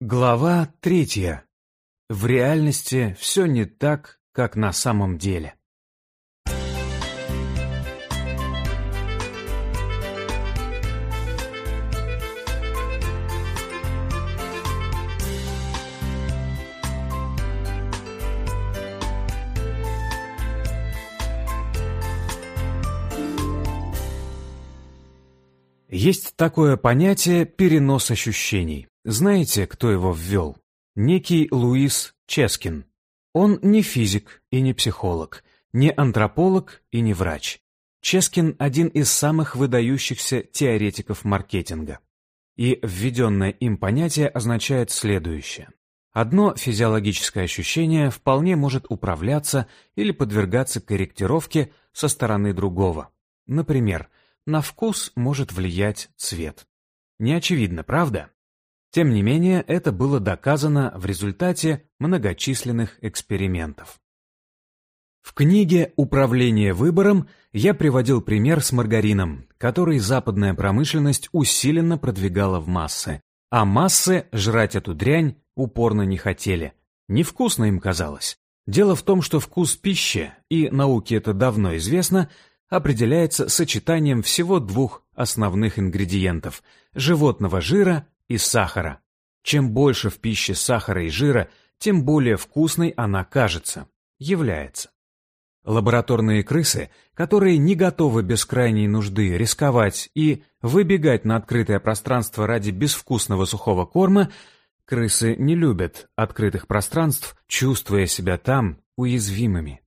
Глава третья. В реальности все не так, как на самом деле. Есть такое понятие «перенос ощущений». Знаете, кто его ввел? Некий Луис Ческин. Он не физик и не психолог, не антрополог и не врач. Ческин – один из самых выдающихся теоретиков маркетинга. И введенное им понятие означает следующее. Одно физиологическое ощущение вполне может управляться или подвергаться корректировке со стороны другого. Например, на вкус может влиять цвет. Не очевидно, правда? Тем не менее, это было доказано в результате многочисленных экспериментов. В книге «Управление выбором» я приводил пример с маргарином, который западная промышленность усиленно продвигала в массы, а массы жрать эту дрянь упорно не хотели. Невкусно им казалось. Дело в том, что вкус пищи, и науке это давно известно, определяется сочетанием всего двух основных ингредиентов – животного жира и сахара. Чем больше в пище сахара и жира, тем более вкусной она кажется, является. Лабораторные крысы, которые не готовы без крайней нужды рисковать и выбегать на открытое пространство ради безвкусного сухого корма, крысы не любят открытых пространств, чувствуя себя там уязвимыми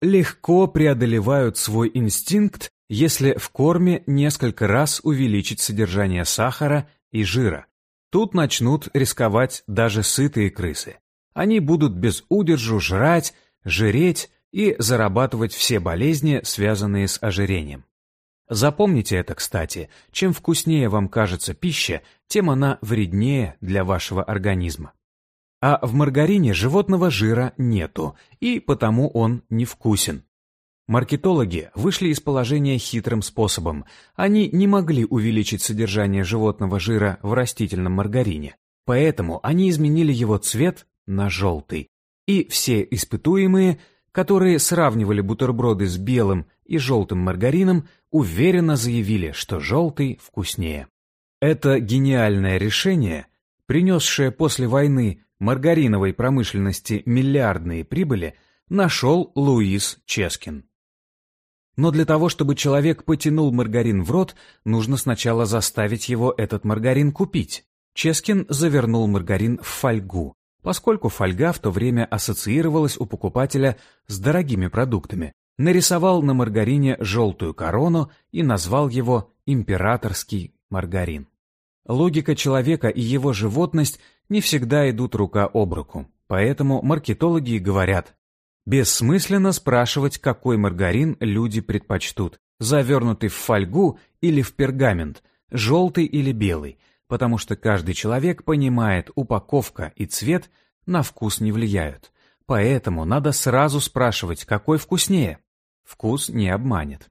легко преодолевают свой инстинкт, если в корме несколько раз увеличить содержание сахара и жира. Тут начнут рисковать даже сытые крысы. Они будут без удержу жрать, жиреть и зарабатывать все болезни, связанные с ожирением. Запомните это, кстати, чем вкуснее вам кажется пища, тем она вреднее для вашего организма. А в маргарине животного жира нету, и потому он невкусен. Маркетологи вышли из положения хитрым способом. Они не могли увеличить содержание животного жира в растительном маргарине, поэтому они изменили его цвет на желтый. И все испытуемые, которые сравнивали бутерброды с белым и желтым маргарином, уверенно заявили, что желтый вкуснее. Это гениальное решение, принесшее после войны маргариновой промышленности миллиардные прибыли нашел Луис Ческин. Но для того, чтобы человек потянул маргарин в рот, нужно сначала заставить его этот маргарин купить. Ческин завернул маргарин в фольгу, поскольку фольга в то время ассоциировалась у покупателя с дорогими продуктами, нарисовал на маргарине желтую корону и назвал его «императорский маргарин». Логика человека и его животность не всегда идут рука об руку. Поэтому маркетологи говорят, бессмысленно спрашивать, какой маргарин люди предпочтут, завернутый в фольгу или в пергамент, желтый или белый, потому что каждый человек понимает, упаковка и цвет на вкус не влияют. Поэтому надо сразу спрашивать, какой вкуснее. Вкус не обманет.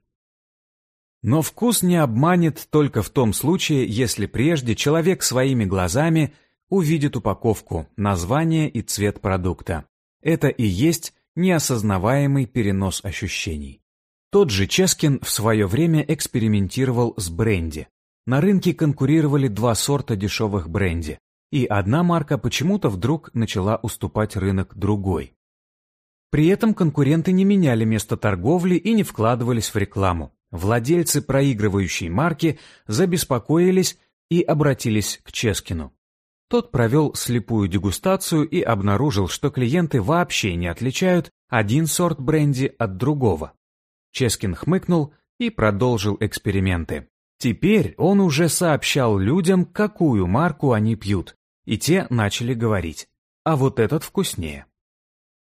Но вкус не обманет только в том случае, если прежде человек своими глазами – увидит упаковку, название и цвет продукта. Это и есть неосознаваемый перенос ощущений. Тот же Ческин в свое время экспериментировал с бренди. На рынке конкурировали два сорта дешевых бренди, и одна марка почему-то вдруг начала уступать рынок другой. При этом конкуренты не меняли место торговли и не вкладывались в рекламу. Владельцы проигрывающей марки забеспокоились и обратились к Ческину. Тот провел слепую дегустацию и обнаружил, что клиенты вообще не отличают один сорт бренди от другого. Ческин хмыкнул и продолжил эксперименты. Теперь он уже сообщал людям, какую марку они пьют, и те начали говорить, а вот этот вкуснее.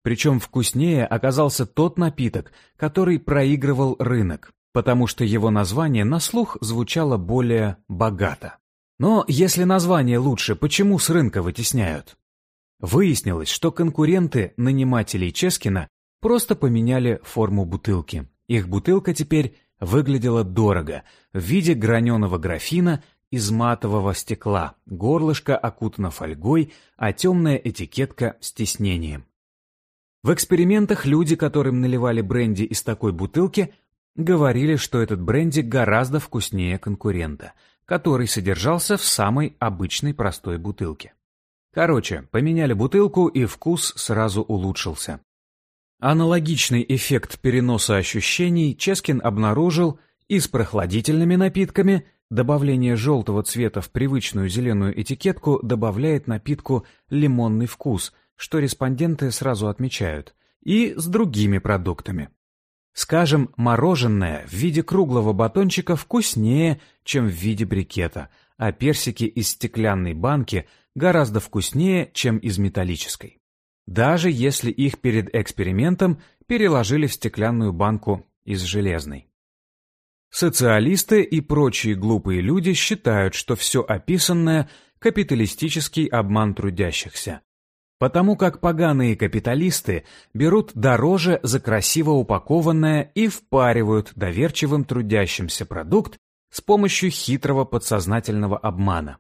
Причем вкуснее оказался тот напиток, который проигрывал рынок, потому что его название на слух звучало более богато. Но если название лучше, почему с рынка вытесняют? Выяснилось, что конкуренты нанимателей Ческина просто поменяли форму бутылки. Их бутылка теперь выглядела дорого, в виде граненого графина из матового стекла, горлышко окутано фольгой, а темная этикетка с тиснением. В экспериментах люди, которым наливали бренди из такой бутылки, говорили, что этот бренди гораздо вкуснее конкурента, который содержался в самой обычной простой бутылке. Короче, поменяли бутылку, и вкус сразу улучшился. Аналогичный эффект переноса ощущений Ческин обнаружил и с прохладительными напитками, добавление желтого цвета в привычную зеленую этикетку добавляет напитку лимонный вкус, что респонденты сразу отмечают, и с другими продуктами. Скажем, мороженое в виде круглого батончика вкуснее, чем в виде брикета, а персики из стеклянной банки гораздо вкуснее, чем из металлической. Даже если их перед экспериментом переложили в стеклянную банку из железной. Социалисты и прочие глупые люди считают, что все описанное – капиталистический обман трудящихся. Потому как поганые капиталисты берут дороже за красиво упакованное и впаривают доверчивым трудящимся продукт с помощью хитрого подсознательного обмана.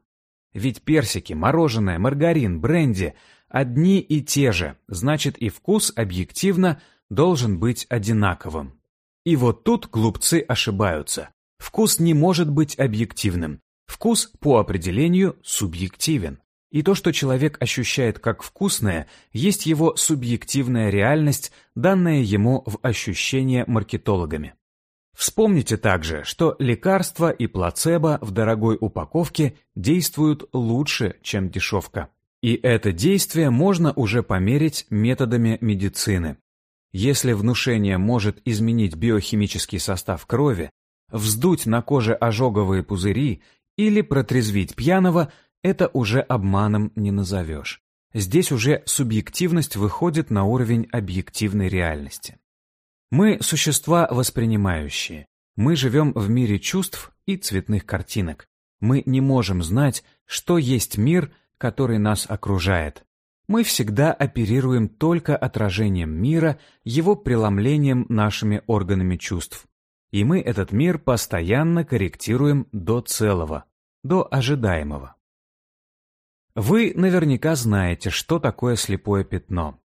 Ведь персики, мороженое, маргарин, бренди – одни и те же, значит и вкус объективно должен быть одинаковым. И вот тут глупцы ошибаются. Вкус не может быть объективным. Вкус по определению субъективен. И то, что человек ощущает как вкусное, есть его субъективная реальность, данная ему в ощущение маркетологами. Вспомните также, что лекарства и плацебо в дорогой упаковке действуют лучше, чем дешевка. И это действие можно уже померить методами медицины. Если внушение может изменить биохимический состав крови, вздуть на коже ожоговые пузыри или протрезвить пьяного, это уже обманом не назовешь. Здесь уже субъективность выходит на уровень объективной реальности. Мы – существа воспринимающие. Мы живем в мире чувств и цветных картинок. Мы не можем знать, что есть мир, который нас окружает мы всегда оперируем только отражением мира, его преломлением нашими органами чувств. И мы этот мир постоянно корректируем до целого, до ожидаемого. Вы наверняка знаете, что такое слепое пятно.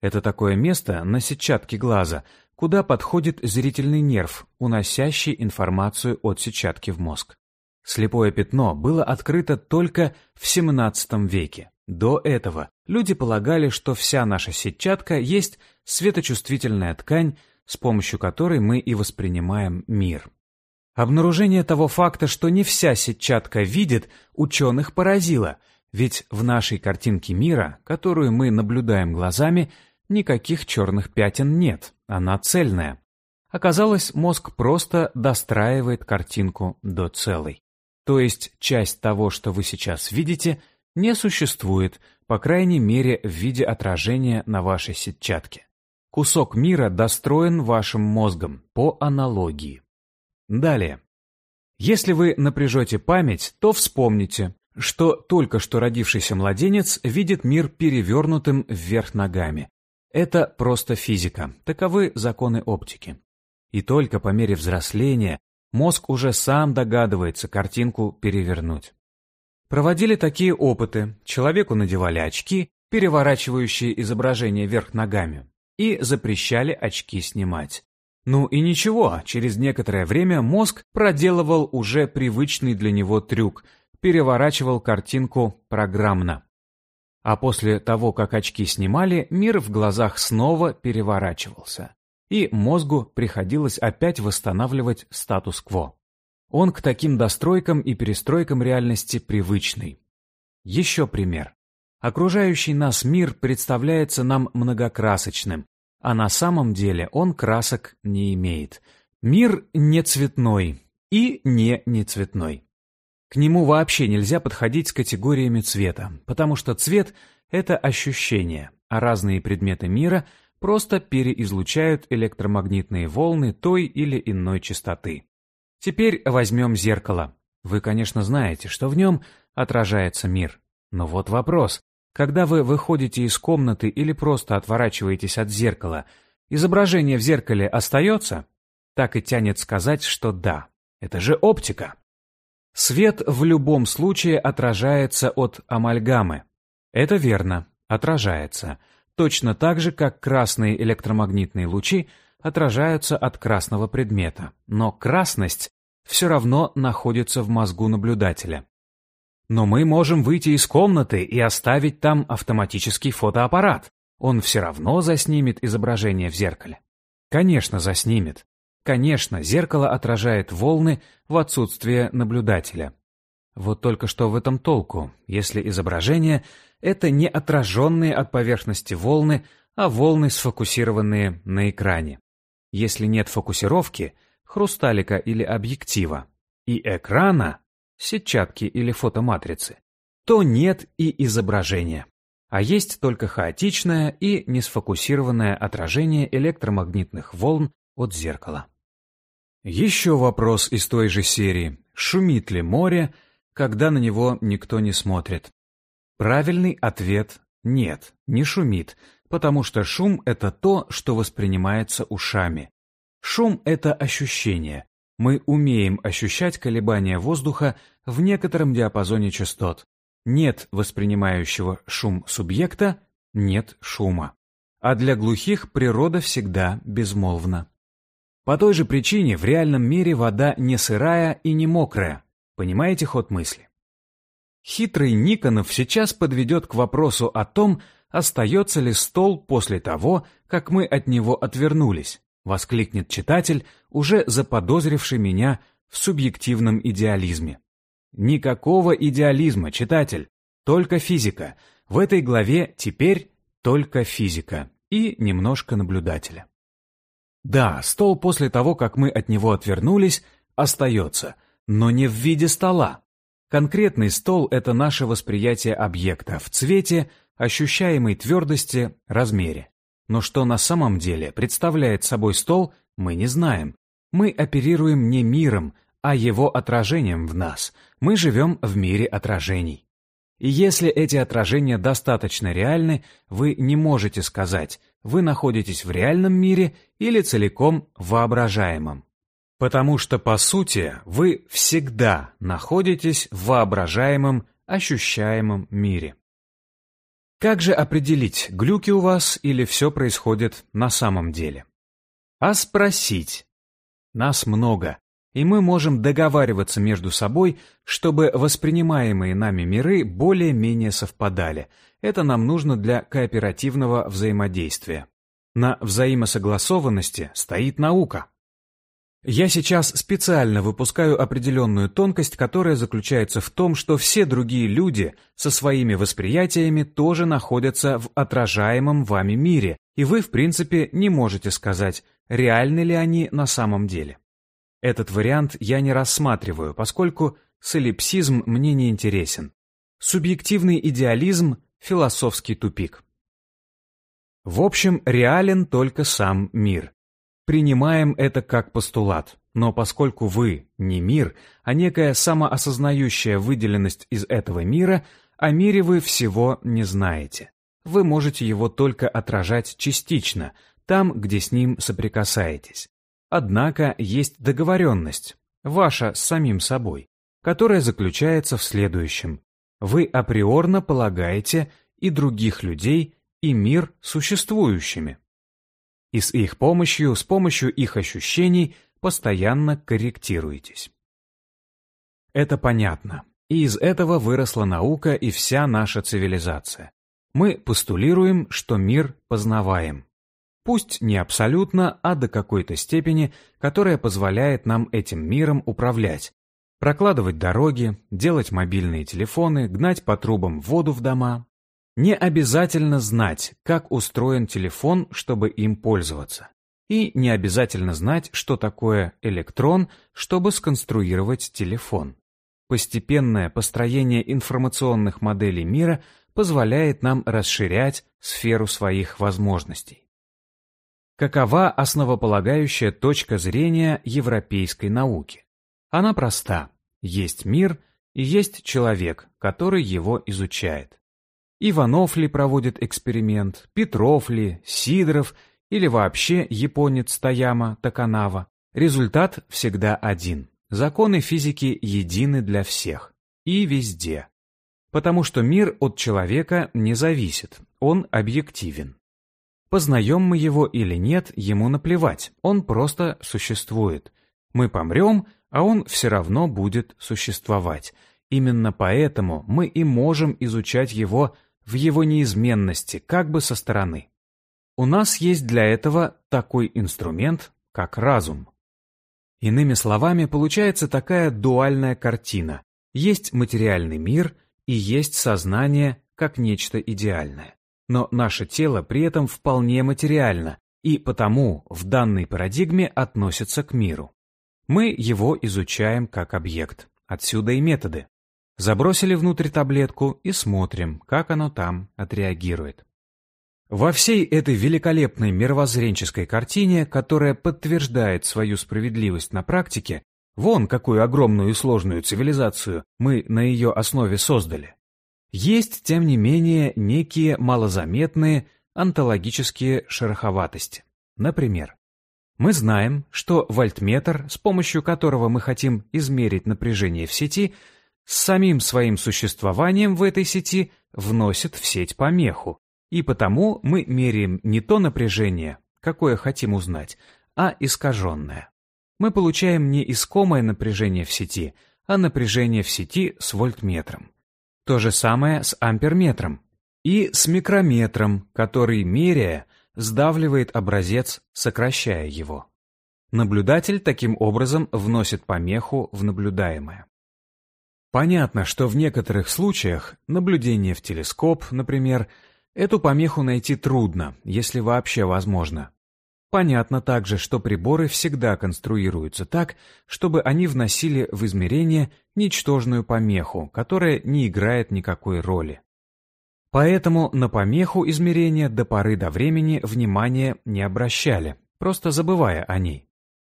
Это такое место на сетчатке глаза, куда подходит зрительный нерв, уносящий информацию от сетчатки в мозг. Слепое пятно было открыто только в XVII веке. До этого люди полагали, что вся наша сетчатка есть светочувствительная ткань, с помощью которой мы и воспринимаем мир. Обнаружение того факта, что не вся сетчатка видит, ученых поразило, ведь в нашей картинке мира, которую мы наблюдаем глазами, никаких черных пятен нет, она цельная. Оказалось, мозг просто достраивает картинку до целой. То есть часть того, что вы сейчас видите – не существует, по крайней мере в виде отражения на вашей сетчатке. Кусок мира достроен вашим мозгом по аналогии. Далее. Если вы напряжете память, то вспомните, что только что родившийся младенец видит мир перевернутым вверх ногами. Это просто физика, таковы законы оптики. И только по мере взросления мозг уже сам догадывается картинку перевернуть. Проводили такие опыты. Человеку надевали очки, переворачивающие изображение вверх ногами, и запрещали очки снимать. Ну и ничего, через некоторое время мозг проделывал уже привычный для него трюк, переворачивал картинку программно. А после того, как очки снимали, мир в глазах снова переворачивался. И мозгу приходилось опять восстанавливать статус-кво. Он к таким достройкам и перестройкам реальности привычный. Еще пример. Окружающий нас мир представляется нам многокрасочным, а на самом деле он красок не имеет. Мир не цветной и не нецветной. К нему вообще нельзя подходить с категориями цвета, потому что цвет — это ощущение, а разные предметы мира просто переизлучают электромагнитные волны той или иной частоты. Теперь возьмем зеркало. Вы, конечно, знаете, что в нем отражается мир. Но вот вопрос. Когда вы выходите из комнаты или просто отворачиваетесь от зеркала, изображение в зеркале остается? Так и тянет сказать, что да. Это же оптика. Свет в любом случае отражается от амальгамы. Это верно, отражается. Точно так же, как красные электромагнитные лучи отражаются от красного предмета. Но красность все равно находится в мозгу наблюдателя. Но мы можем выйти из комнаты и оставить там автоматический фотоаппарат. Он все равно заснимет изображение в зеркале. Конечно, заснимет. Конечно, зеркало отражает волны в отсутствие наблюдателя. Вот только что в этом толку, если изображение — это не отраженные от поверхности волны, а волны, сфокусированные на экране. Если нет фокусировки, хрусталика или объектива, и экрана, сетчатки или фотоматрицы, то нет и изображения. А есть только хаотичное и несфокусированное отражение электромагнитных волн от зеркала. Еще вопрос из той же серии. Шумит ли море, когда на него никто не смотрит? Правильный ответ – нет, не шумит, потому что шум – это то, что воспринимается ушами. Шум – это ощущение, мы умеем ощущать колебания воздуха в некотором диапазоне частот. Нет воспринимающего шум субъекта, нет шума. А для глухих природа всегда безмолвна. По той же причине в реальном мире вода не сырая и не мокрая. Понимаете ход мысли? Хитрый Никонов сейчас подведет к вопросу о том, остается ли стол после того, как мы от него отвернулись. — воскликнет читатель, уже заподозривший меня в субъективном идеализме. Никакого идеализма, читатель, только физика. В этой главе теперь только физика и немножко наблюдателя. Да, стол после того, как мы от него отвернулись, остается, но не в виде стола. Конкретный стол — это наше восприятие объекта в цвете, ощущаемой твердости, размере. Но что на самом деле представляет собой стол, мы не знаем. Мы оперируем не миром, а его отражением в нас. Мы живем в мире отражений. И если эти отражения достаточно реальны, вы не можете сказать, вы находитесь в реальном мире или целиком воображаемом. Потому что, по сути, вы всегда находитесь в воображаемом, ощущаемом мире. Как же определить, глюки у вас или все происходит на самом деле? А спросить. Нас много, и мы можем договариваться между собой, чтобы воспринимаемые нами миры более-менее совпадали. Это нам нужно для кооперативного взаимодействия. На взаимосогласованности стоит наука. Я сейчас специально выпускаю определенную тонкость, которая заключается в том, что все другие люди со своими восприятиями тоже находятся в отражаемом вами мире, и вы, в принципе, не можете сказать, реальны ли они на самом деле. Этот вариант я не рассматриваю, поскольку солипсизм мне не интересен. Субъективный идеализм – философский тупик. В общем, реален только сам мир. Принимаем это как постулат, но поскольку вы не мир, а некая самоосознающая выделенность из этого мира, о мире вы всего не знаете. Вы можете его только отражать частично, там, где с ним соприкасаетесь. Однако есть договоренность, ваша с самим собой, которая заключается в следующем. Вы априорно полагаете и других людей, и мир существующими и с их помощью, с помощью их ощущений постоянно корректируетесь. Это понятно. И из этого выросла наука и вся наша цивилизация. Мы постулируем, что мир познаваем. Пусть не абсолютно, а до какой-то степени, которая позволяет нам этим миром управлять. Прокладывать дороги, делать мобильные телефоны, гнать по трубам воду в дома, не обязательно знать, как устроен телефон, чтобы им пользоваться. И не обязательно знать, что такое электрон, чтобы сконструировать телефон. Постепенное построение информационных моделей мира позволяет нам расширять сферу своих возможностей. Какова основополагающая точка зрения европейской науки? Она проста. Есть мир и есть человек, который его изучает. Иванов ли проводит эксперимент, Петров ли, Сидоров или вообще японец Таяма Таканава. Результат всегда один. законы физики едины для всех и везде. Потому что мир от человека не зависит, он объективен. Познаем мы его или нет, ему наплевать, он просто существует. Мы помрем, а он все равно будет существовать. Именно поэтому мы и можем изучать его в его неизменности, как бы со стороны. У нас есть для этого такой инструмент, как разум. Иными словами, получается такая дуальная картина. Есть материальный мир и есть сознание как нечто идеальное. Но наше тело при этом вполне материально и потому в данной парадигме относится к миру. Мы его изучаем как объект. Отсюда и методы. Забросили внутрь таблетку и смотрим, как оно там отреагирует. Во всей этой великолепной мировоззренческой картине, которая подтверждает свою справедливость на практике, вон какую огромную и сложную цивилизацию мы на ее основе создали, есть, тем не менее, некие малозаметные онтологические шероховатости. Например, мы знаем, что вольтметр, с помощью которого мы хотим измерить напряжение в сети, с самим своим существованием в этой сети вносит в сеть помеху, и потому мы меряем не то напряжение, какое хотим узнать, а искаженное. Мы получаем не искомое напряжение в сети, а напряжение в сети с вольтметром. То же самое с амперметром и с микрометром, который, меряя, сдавливает образец, сокращая его. Наблюдатель таким образом вносит помеху в наблюдаемое. Понятно, что в некоторых случаях, наблюдение в телескоп, например, эту помеху найти трудно, если вообще возможно. Понятно также, что приборы всегда конструируются так, чтобы они вносили в измерение ничтожную помеху, которая не играет никакой роли. Поэтому на помеху измерения до поры до времени внимания не обращали, просто забывая о ней.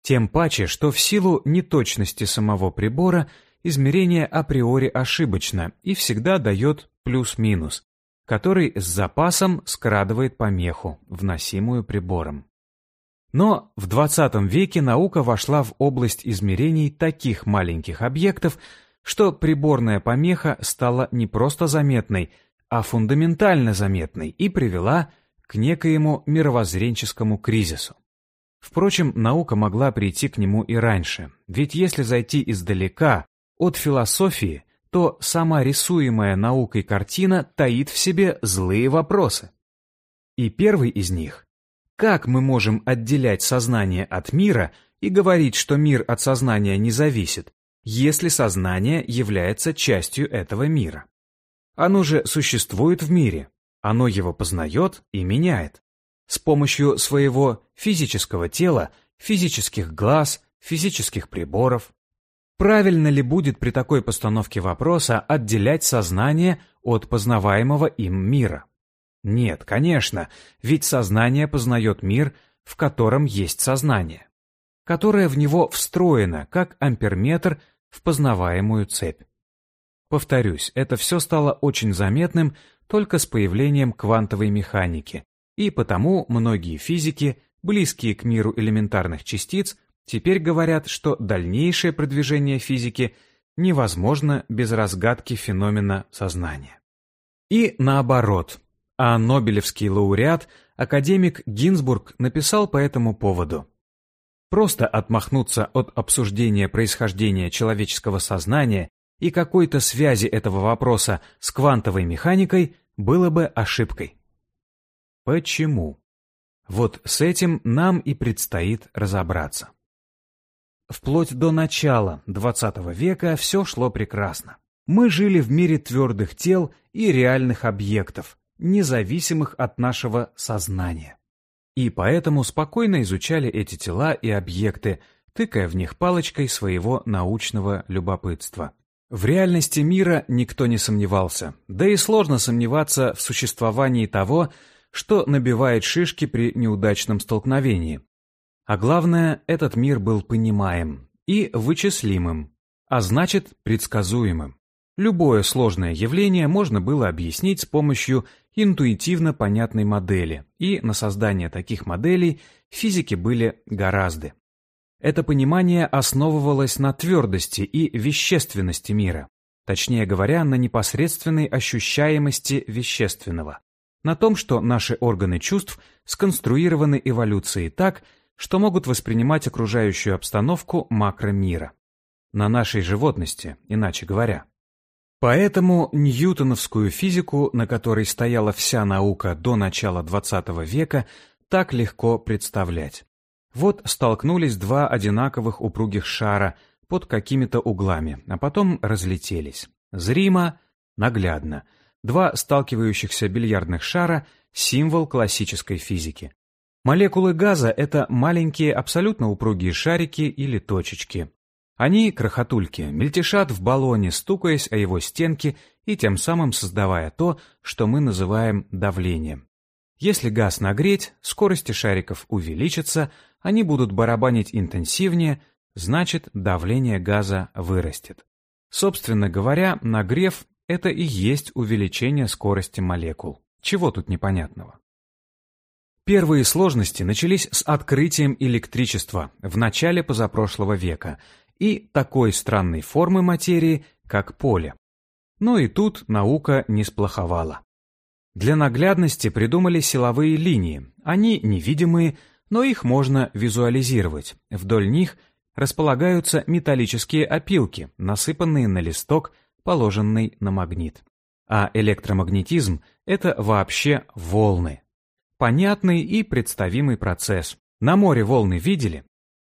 Тем паче, что в силу неточности самого прибора измерение априори ошибочно и всегда дает плюс-минус, который с запасом скрадывает помеху, вносимую прибором. Но в 20 веке наука вошла в область измерений таких маленьких объектов, что приборная помеха стала не просто заметной, а фундаментально заметной и привела к некоему мировоззренческому кризису. Впрочем, наука могла прийти к нему и раньше, ведь если зайти издалека, от философии, то сама рисуемая наукой картина таит в себе злые вопросы. И первый из них – как мы можем отделять сознание от мира и говорить, что мир от сознания не зависит, если сознание является частью этого мира? Оно же существует в мире, оно его познает и меняет. С помощью своего физического тела, физических глаз, физических приборов, Правильно ли будет при такой постановке вопроса отделять сознание от познаваемого им мира? Нет, конечно, ведь сознание познает мир, в котором есть сознание, которое в него встроено, как амперметр в познаваемую цепь. Повторюсь, это все стало очень заметным только с появлением квантовой механики, и потому многие физики, близкие к миру элементарных частиц, Теперь говорят, что дальнейшее продвижение физики невозможно без разгадки феномена сознания. И наоборот, а Нобелевский лауреат, академик Гинзбург, написал по этому поводу. Просто отмахнуться от обсуждения происхождения человеческого сознания и какой-то связи этого вопроса с квантовой механикой было бы ошибкой. Почему? Вот с этим нам и предстоит разобраться. Вплоть до начала XX века все шло прекрасно. Мы жили в мире твердых тел и реальных объектов, независимых от нашего сознания. И поэтому спокойно изучали эти тела и объекты, тыкая в них палочкой своего научного любопытства. В реальности мира никто не сомневался, да и сложно сомневаться в существовании того, что набивает шишки при неудачном столкновении. А главное, этот мир был понимаем и вычислимым, а значит предсказуемым. Любое сложное явление можно было объяснить с помощью интуитивно понятной модели, и на создание таких моделей физики были гораздо. Это понимание основывалось на твердости и вещественности мира, точнее говоря, на непосредственной ощущаемости вещественного, на том, что наши органы чувств сконструированы эволюцией так, что могут воспринимать окружающую обстановку макромира. На нашей животности, иначе говоря. Поэтому ньютоновскую физику, на которой стояла вся наука до начала XX века, так легко представлять. Вот столкнулись два одинаковых упругих шара под какими-то углами, а потом разлетелись. Зримо, наглядно. Два сталкивающихся бильярдных шара — символ классической физики. Молекулы газа — это маленькие абсолютно упругие шарики или точечки. Они, крохотульки, мельтешат в баллоне, стукаясь о его стенки и тем самым создавая то, что мы называем давлением. Если газ нагреть, скорости шариков увеличатся, они будут барабанить интенсивнее, значит давление газа вырастет. Собственно говоря, нагрев — это и есть увеличение скорости молекул. Чего тут непонятного? Первые сложности начались с открытием электричества в начале позапрошлого века и такой странной формы материи, как поле. Но и тут наука не сплоховала. Для наглядности придумали силовые линии. Они невидимые, но их можно визуализировать. Вдоль них располагаются металлические опилки, насыпанные на листок, положенный на магнит. А электромагнетизм — это вообще волны, Понятный и представимый процесс. На море волны видели?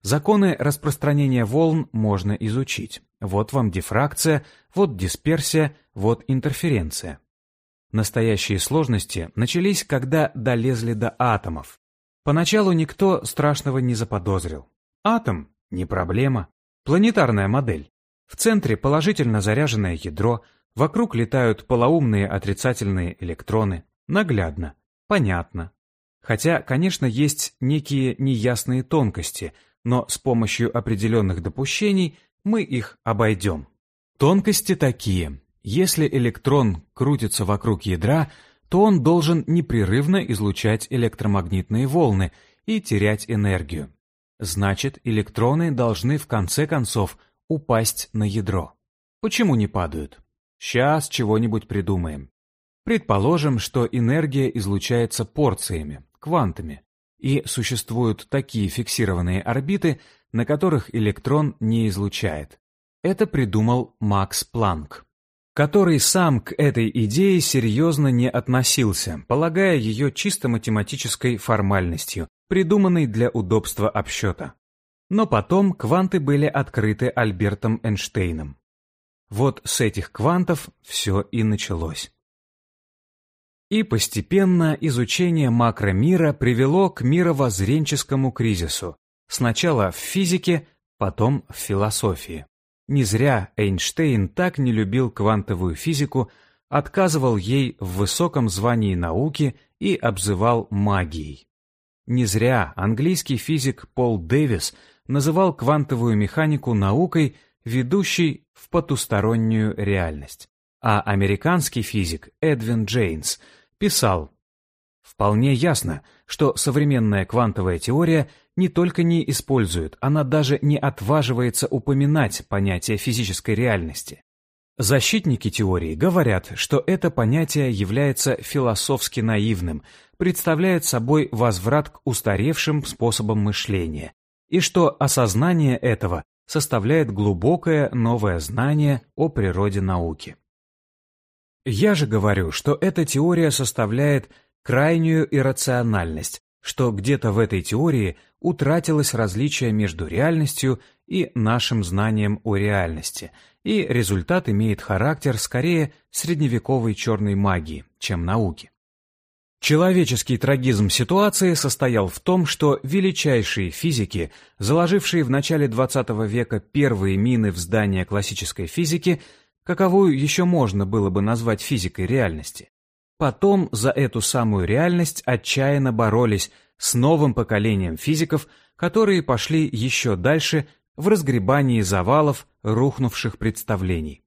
Законы распространения волн можно изучить. Вот вам дифракция, вот дисперсия, вот интерференция. Настоящие сложности начались, когда долезли до атомов. Поначалу никто страшного не заподозрил. Атом — не проблема. Планетарная модель. В центре положительно заряженное ядро, вокруг летают полоумные отрицательные электроны. Наглядно. Понятно. Хотя, конечно, есть некие неясные тонкости, но с помощью определенных допущений мы их обойдем. Тонкости такие. Если электрон крутится вокруг ядра, то он должен непрерывно излучать электромагнитные волны и терять энергию. Значит, электроны должны в конце концов упасть на ядро. Почему не падают? Сейчас чего-нибудь придумаем. Предположим, что энергия излучается порциями, квантами, и существуют такие фиксированные орбиты, на которых электрон не излучает. Это придумал Макс Планк, который сам к этой идее серьезно не относился, полагая ее чисто математической формальностью, придуманной для удобства обсчета. Но потом кванты были открыты Альбертом Эйнштейном. Вот с этих квантов все и началось. И постепенно изучение макромира привело к мировоззренческому кризису. Сначала в физике, потом в философии. Не зря Эйнштейн так не любил квантовую физику, отказывал ей в высоком звании науки и обзывал магией. Не зря английский физик Пол Дэвис называл квантовую механику наукой, ведущей в потустороннюю реальность. А американский физик Эдвин Джейнс – писал, «Вполне ясно, что современная квантовая теория не только не использует, она даже не отваживается упоминать понятие физической реальности. Защитники теории говорят, что это понятие является философски наивным, представляет собой возврат к устаревшим способам мышления, и что осознание этого составляет глубокое новое знание о природе науки. Я же говорю, что эта теория составляет крайнюю иррациональность, что где-то в этой теории утратилось различие между реальностью и нашим знанием о реальности, и результат имеет характер скорее средневековой черной магии, чем науки. Человеческий трагизм ситуации состоял в том, что величайшие физики, заложившие в начале XX века первые мины в здания классической физики, каковую еще можно было бы назвать физикой реальности. Потом за эту самую реальность отчаянно боролись с новым поколением физиков, которые пошли еще дальше в разгребании завалов рухнувших представлений.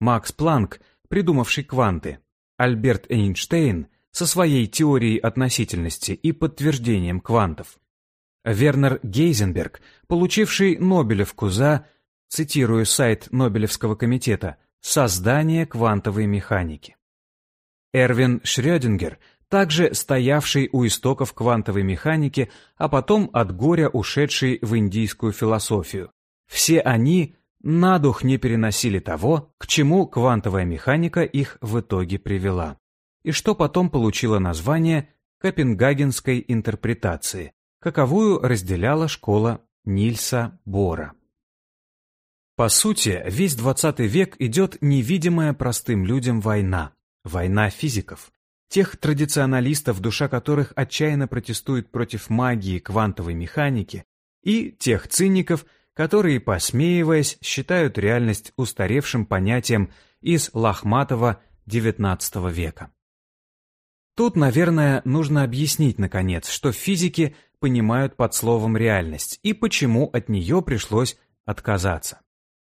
Макс Планк, придумавший кванты, Альберт Эйнштейн со своей теорией относительности и подтверждением квантов, Вернер Гейзенберг, получивший Нобелевку за, цитирую сайт Нобелевского комитета, «создание квантовой механики». Эрвин Шрёдингер, также стоявший у истоков квантовой механики, а потом от горя ушедший в индийскую философию. Все они на дух не переносили того, к чему квантовая механика их в итоге привела, и что потом получило название Копенгагенской интерпретации, каковую разделяла школа Нильса Бора. По сути, весь XX век идет невидимая простым людям война, война физиков, тех традиционалистов, душа которых отчаянно протестует против магии квантовой механики, и тех циников, которые, посмеиваясь, считают реальность устаревшим понятием из лохматого XIX века. Тут, наверное, нужно объяснить, наконец, что физики понимают под словом «реальность» и почему от нее пришлось отказаться.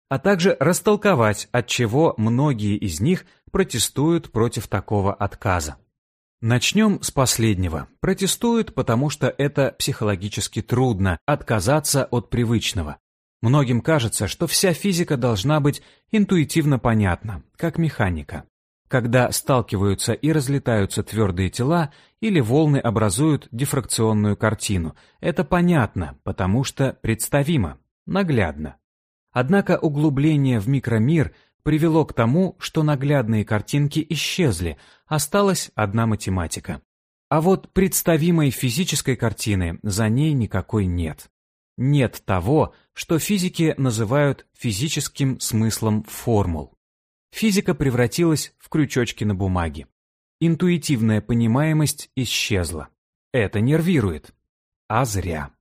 А также растолковать, от чего многие из них протестуют против такого отказа. Начнем с последнего. Протестуют, потому что это психологически трудно отказаться от привычного. Многим кажется, что вся физика должна быть интуитивно понятна, как механика когда сталкиваются и разлетаются твердые тела или волны образуют дифракционную картину. Это понятно, потому что представимо, наглядно. Однако углубление в микромир привело к тому, что наглядные картинки исчезли, осталась одна математика. А вот представимой физической картины за ней никакой нет. Нет того, что физики называют физическим смыслом формул физика превратилась в крючочки на бумаге. Интуитивная понимаемость исчезла. Это нервирует. А зря.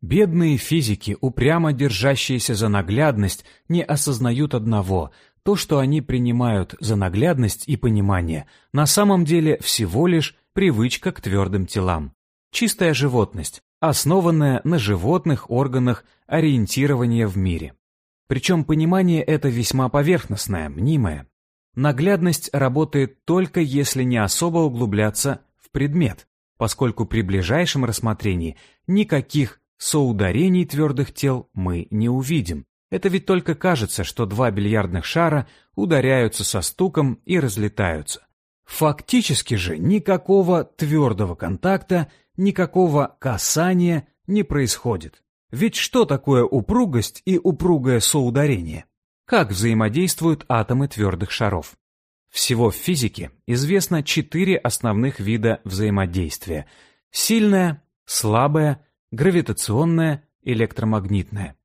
Бедные физики, упрямо держащиеся за наглядность, не осознают одного. То, что они принимают за наглядность и понимание, на самом деле всего лишь привычка к твердым телам. Чистая животность, основанная на животных органах ориентирования в мире. Причем понимание это весьма поверхностное, мнимое. Наглядность работает только если не особо углубляться в предмет, поскольку при ближайшем рассмотрении никаких соударений твердых тел мы не увидим. Это ведь только кажется, что два бильярдных шара ударяются со стуком и разлетаются. Фактически же никакого твердого контакта, никакого касания не происходит. Ведь что такое упругость и упругое соударение? Как взаимодействуют атомы твердых шаров? Всего в физике известно четыре основных вида взаимодействия. Сильное, слабое, гравитационное, электромагнитное.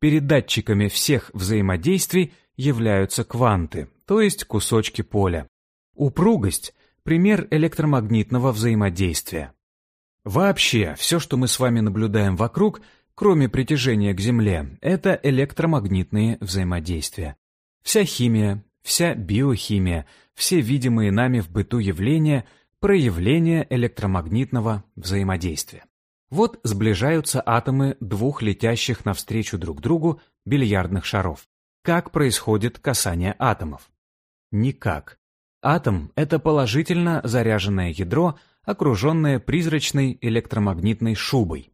Передатчиками всех взаимодействий являются кванты, то есть кусочки поля. Упругость – пример электромагнитного взаимодействия. Вообще, все, что мы с вами наблюдаем вокруг – кроме притяжения к Земле, это электромагнитные взаимодействия. Вся химия, вся биохимия, все видимые нами в быту явления – проявления электромагнитного взаимодействия. Вот сближаются атомы двух летящих навстречу друг другу бильярдных шаров. Как происходит касание атомов? Никак. Атом – это положительно заряженное ядро, окруженное призрачной электромагнитной шубой.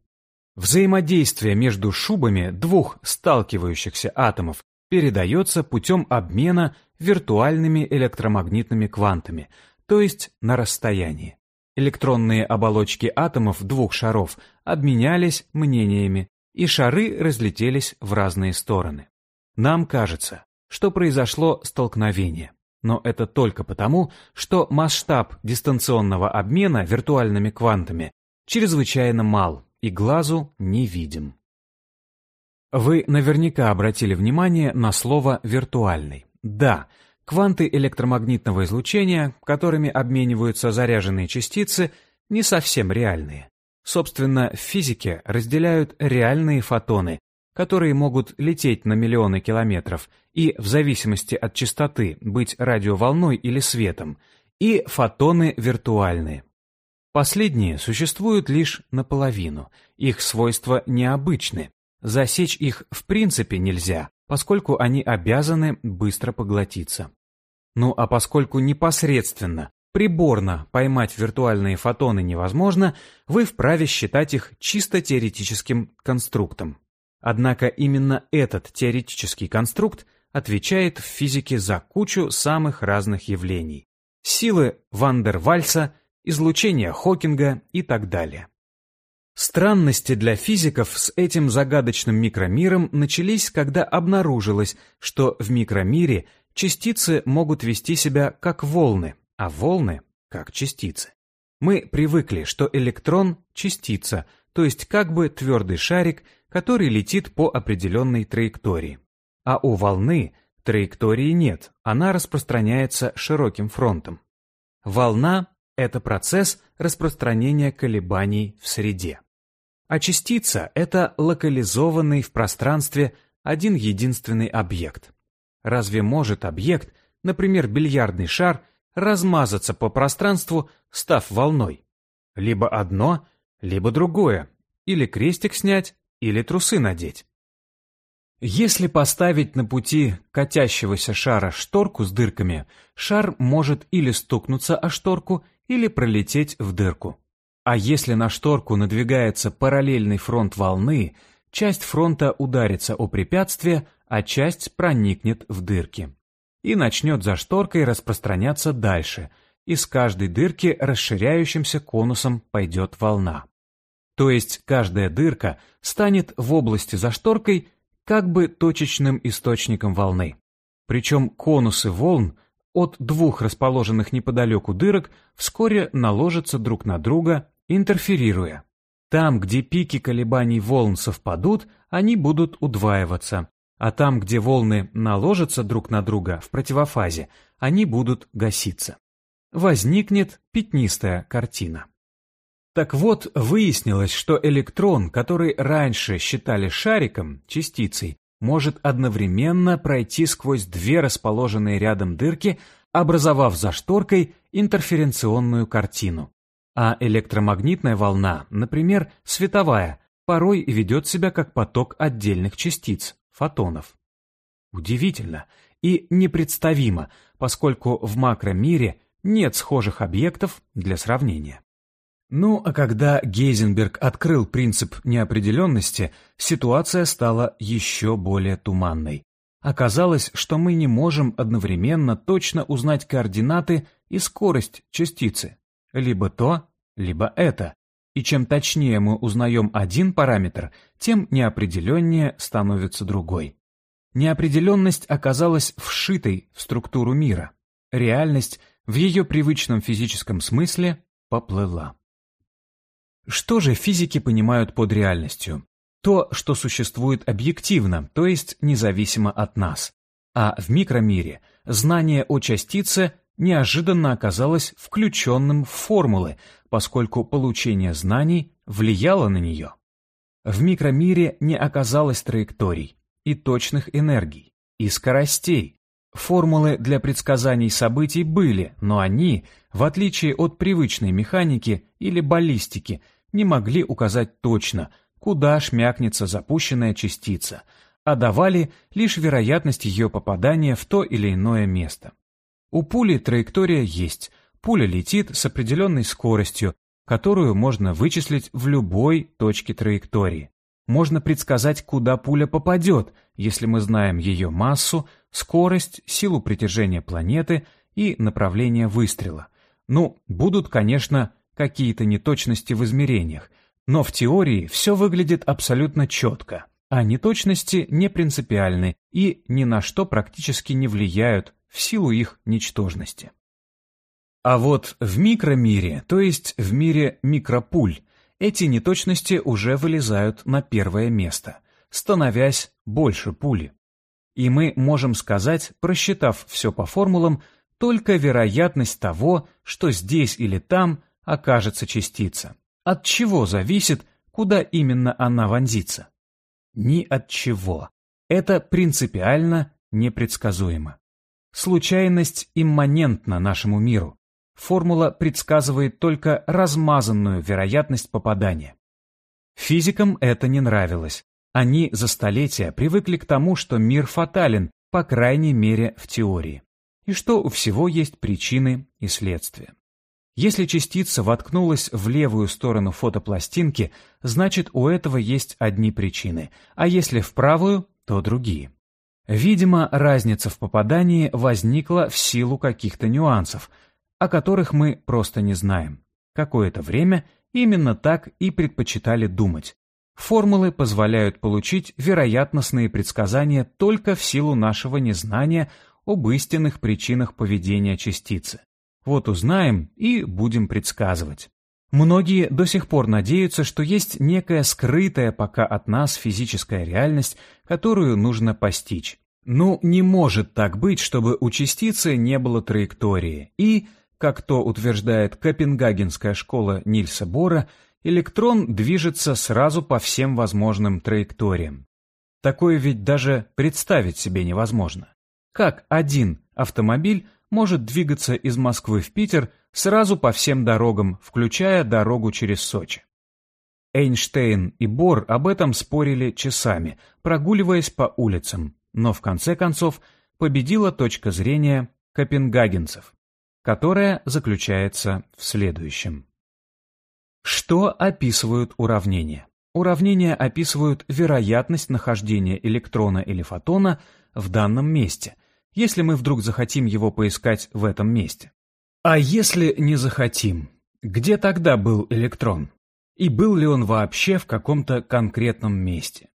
Взаимодействие между шубами двух сталкивающихся атомов передается путем обмена виртуальными электромагнитными квантами, то есть на расстоянии. Электронные оболочки атомов двух шаров обменялись мнениями, и шары разлетелись в разные стороны. Нам кажется, что произошло столкновение, но это только потому, что масштаб дистанционного обмена виртуальными квантами чрезвычайно мал, и глазу не видим. Вы наверняка обратили внимание на слово «виртуальный». Да, кванты электромагнитного излучения, которыми обмениваются заряженные частицы, не совсем реальные. Собственно, в физике разделяют реальные фотоны, которые могут лететь на миллионы километров и, в зависимости от частоты, быть радиоволной или светом, и фотоны виртуальные. Последние существуют лишь наполовину, их свойства необычны. Засечь их в принципе нельзя, поскольку они обязаны быстро поглотиться. Ну а поскольку непосредственно приборно поймать виртуальные фотоны невозможно, вы вправе считать их чисто теоретическим конструктом. Однако именно этот теоретический конструкт отвечает в физике за кучу самых разных явлений. Силы Ван дер Вальса, излучение Хокинга и так далее. Странности для физиков с этим загадочным микромиром начались, когда обнаружилось, что в микромире частицы могут вести себя как волны, а волны — как частицы. Мы привыкли, что электрон — частица, то есть как бы твердый шарик, который летит по определенной траектории. А у волны траектории нет, она распространяется широким фронтом. Волна — это процесс распространения колебаний в среде. А частица — это локализованный в пространстве один единственный объект. Разве может объект, например, бильярдный шар, размазаться по пространству, став волной. Либо одно, либо другое, или крестик снять, или трусы надеть. Если поставить на пути катящегося шара шторку с дырками, шар может или стукнуться о шторку, или пролететь в дырку. А если на шторку надвигается параллельный фронт волны, часть фронта ударится о препятствие, а часть проникнет в дырки и начнет за шторкой распространяться дальше, и с каждой дырки расширяющимся конусом пойдет волна. То есть каждая дырка станет в области за шторкой как бы точечным источником волны. Причем конусы волн от двух расположенных неподалеку дырок вскоре наложатся друг на друга, интерферируя. Там, где пики колебаний волн совпадут, они будут удваиваться, а там, где волны наложатся друг на друга в противофазе, они будут гаситься. Возникнет пятнистая картина. Так вот, выяснилось, что электрон, который раньше считали шариком, частицей, может одновременно пройти сквозь две расположенные рядом дырки, образовав за шторкой интерференционную картину. А электромагнитная волна, например, световая, порой ведет себя как поток отдельных частиц, фотонов. Удивительно и непредставимо, поскольку в макромире нет схожих объектов для сравнения. Ну, а когда Гейзенберг открыл принцип неопределенности, ситуация стала еще более туманной. Оказалось, что мы не можем одновременно точно узнать координаты и скорость частицы. Либо то, либо это, и чем точнее мы узнаем один параметр, тем неопределеннее становится другой. Неопределенность оказалась вшитой в структуру мира. Реальность в ее привычном физическом смысле поплыла. Что же физики понимают под реальностью? То, что существует объективно, то есть независимо от нас. А в микромире знание о частице неожиданно оказалось включенным в формулы, поскольку получение знаний влияло на нее. В микромире не оказалось траекторий и точных энергий, и скоростей. Формулы для предсказаний событий были, но они, в отличие от привычной механики или баллистики, не могли указать точно, куда шмякнется запущенная частица, а давали лишь вероятность ее попадания в то или иное место. У пули траектория есть. Пуля летит с определенной скоростью, которую можно вычислить в любой точке траектории. Можно предсказать, куда пуля попадет, если мы знаем ее массу, скорость, силу притяжения планеты и направление выстрела. Ну, будут, конечно, какие-то неточности в измерениях, но в теории все выглядит абсолютно четко, а неточности не принципиальны и ни на что практически не влияют в силу их ничтожности. А вот в микромире, то есть в мире микропуль, эти неточности уже вылезают на первое место, становясь больше пули. И мы можем сказать, просчитав все по формулам, только вероятность того, что здесь или там окажется частица. От чего зависит, куда именно она вонзится? Ни от чего. Это принципиально непредсказуемо. Случайность имманентна нашему миру. Формула предсказывает только размазанную вероятность попадания. Физикам это не нравилось. Они за столетия привыкли к тому, что мир фатален, по крайней мере в теории, и что у всего есть причины и следствия. Если частица воткнулась в левую сторону фотопластинки, значит у этого есть одни причины, а если в правую, то другие. Видимо, разница в попадании возникла в силу каких-то нюансов, о которых мы просто не знаем. Какое-то время именно так и предпочитали думать. Формулы позволяют получить вероятностные предсказания только в силу нашего незнания об истинных причинах поведения частицы. Вот узнаем и будем предсказывать. Многие до сих пор надеются, что есть некая скрытая пока от нас физическая реальность, которую нужно постичь. Ну, не может так быть, чтобы у частицы не было траектории. И, как то утверждает Копенгагенская школа Нильса Бора, электрон движется сразу по всем возможным траекториям. Такое ведь даже представить себе невозможно. Как один автомобиль может двигаться из Москвы в Питер сразу по всем дорогам, включая дорогу через Сочи. Эйнштейн и Бор об этом спорили часами, прогуливаясь по улицам, но в конце концов победила точка зрения копенгагенцев, которая заключается в следующем. Что описывают уравнения? Уравнения описывают вероятность нахождения электрона или фотона в данном месте, если мы вдруг захотим его поискать в этом месте. А если не захотим, где тогда был электрон? И был ли он вообще в каком-то конкретном месте?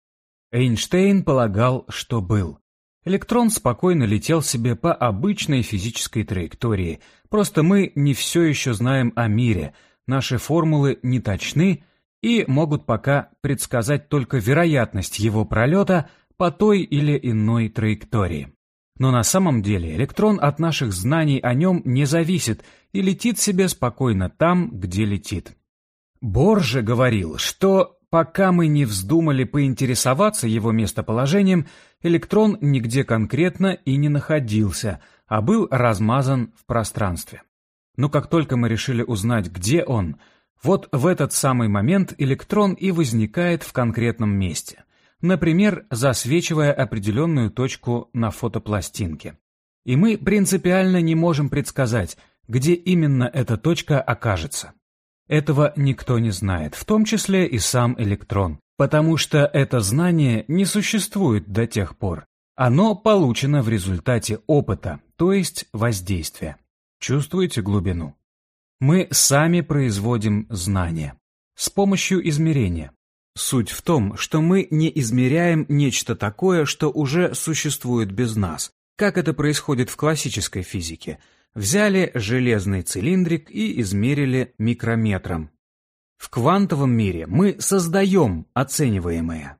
Эйнштейн полагал, что был. Электрон спокойно летел себе по обычной физической траектории, просто мы не все еще знаем о мире, наши формулы не точны и могут пока предсказать только вероятность его пролета по той или иной траектории. Но на самом деле электрон от наших знаний о нем не зависит и летит себе спокойно там, где летит. Бор же говорил, что пока мы не вздумали поинтересоваться его местоположением, электрон нигде конкретно и не находился, а был размазан в пространстве. Но как только мы решили узнать, где он, вот в этот самый момент электрон и возникает в конкретном месте например, засвечивая определенную точку на фотопластинке. И мы принципиально не можем предсказать, где именно эта точка окажется. Этого никто не знает, в том числе и сам электрон, потому что это знание не существует до тех пор. Оно получено в результате опыта, то есть воздействия. Чувствуете глубину? Мы сами производим знания с помощью измерения. Суть в том, что мы не измеряем нечто такое, что уже существует без нас, как это происходит в классической физике. Взяли железный цилиндрик и измерили микрометром. В квантовом мире мы создаем оцениваемое,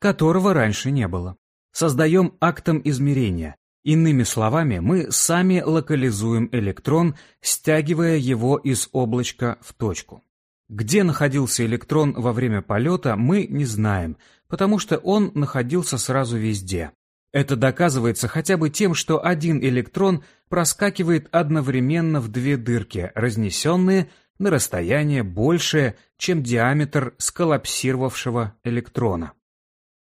которого раньше не было. Создаем актом измерения. Иными словами, мы сами локализуем электрон, стягивая его из облачка в точку. Где находился электрон во время полета, мы не знаем, потому что он находился сразу везде. Это доказывается хотя бы тем, что один электрон проскакивает одновременно в две дырки, разнесенные на расстояние большее, чем диаметр сколлапсировавшего электрона.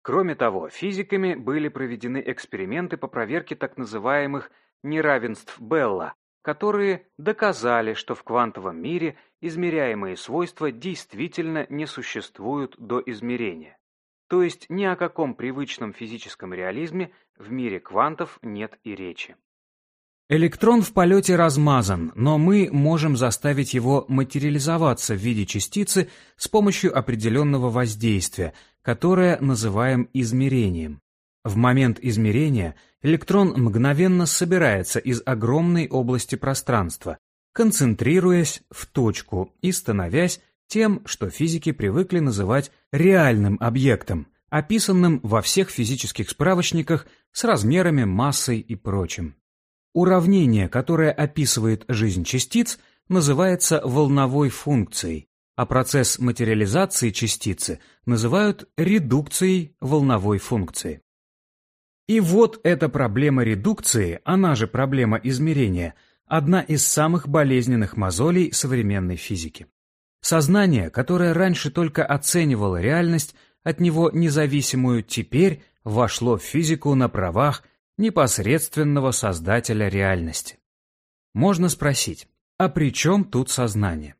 Кроме того, физиками были проведены эксперименты по проверке так называемых неравенств Белла, которые доказали, что в квантовом мире измеряемые свойства действительно не существуют до измерения. То есть ни о каком привычном физическом реализме в мире квантов нет и речи. Электрон в полете размазан, но мы можем заставить его материализоваться в виде частицы с помощью определенного воздействия, которое называем измерением. В момент измерения электрон мгновенно собирается из огромной области пространства, концентрируясь в точку и становясь тем, что физики привыкли называть реальным объектом, описанным во всех физических справочниках с размерами, массой и прочим. Уравнение, которое описывает жизнь частиц, называется волновой функцией, а процесс материализации частицы называют редукцией волновой функции. И вот эта проблема редукции, она же проблема измерения, одна из самых болезненных мозолей современной физики. Сознание, которое раньше только оценивало реальность, от него независимую, теперь вошло в физику на правах непосредственного создателя реальности. Можно спросить, А при чем тут сознание?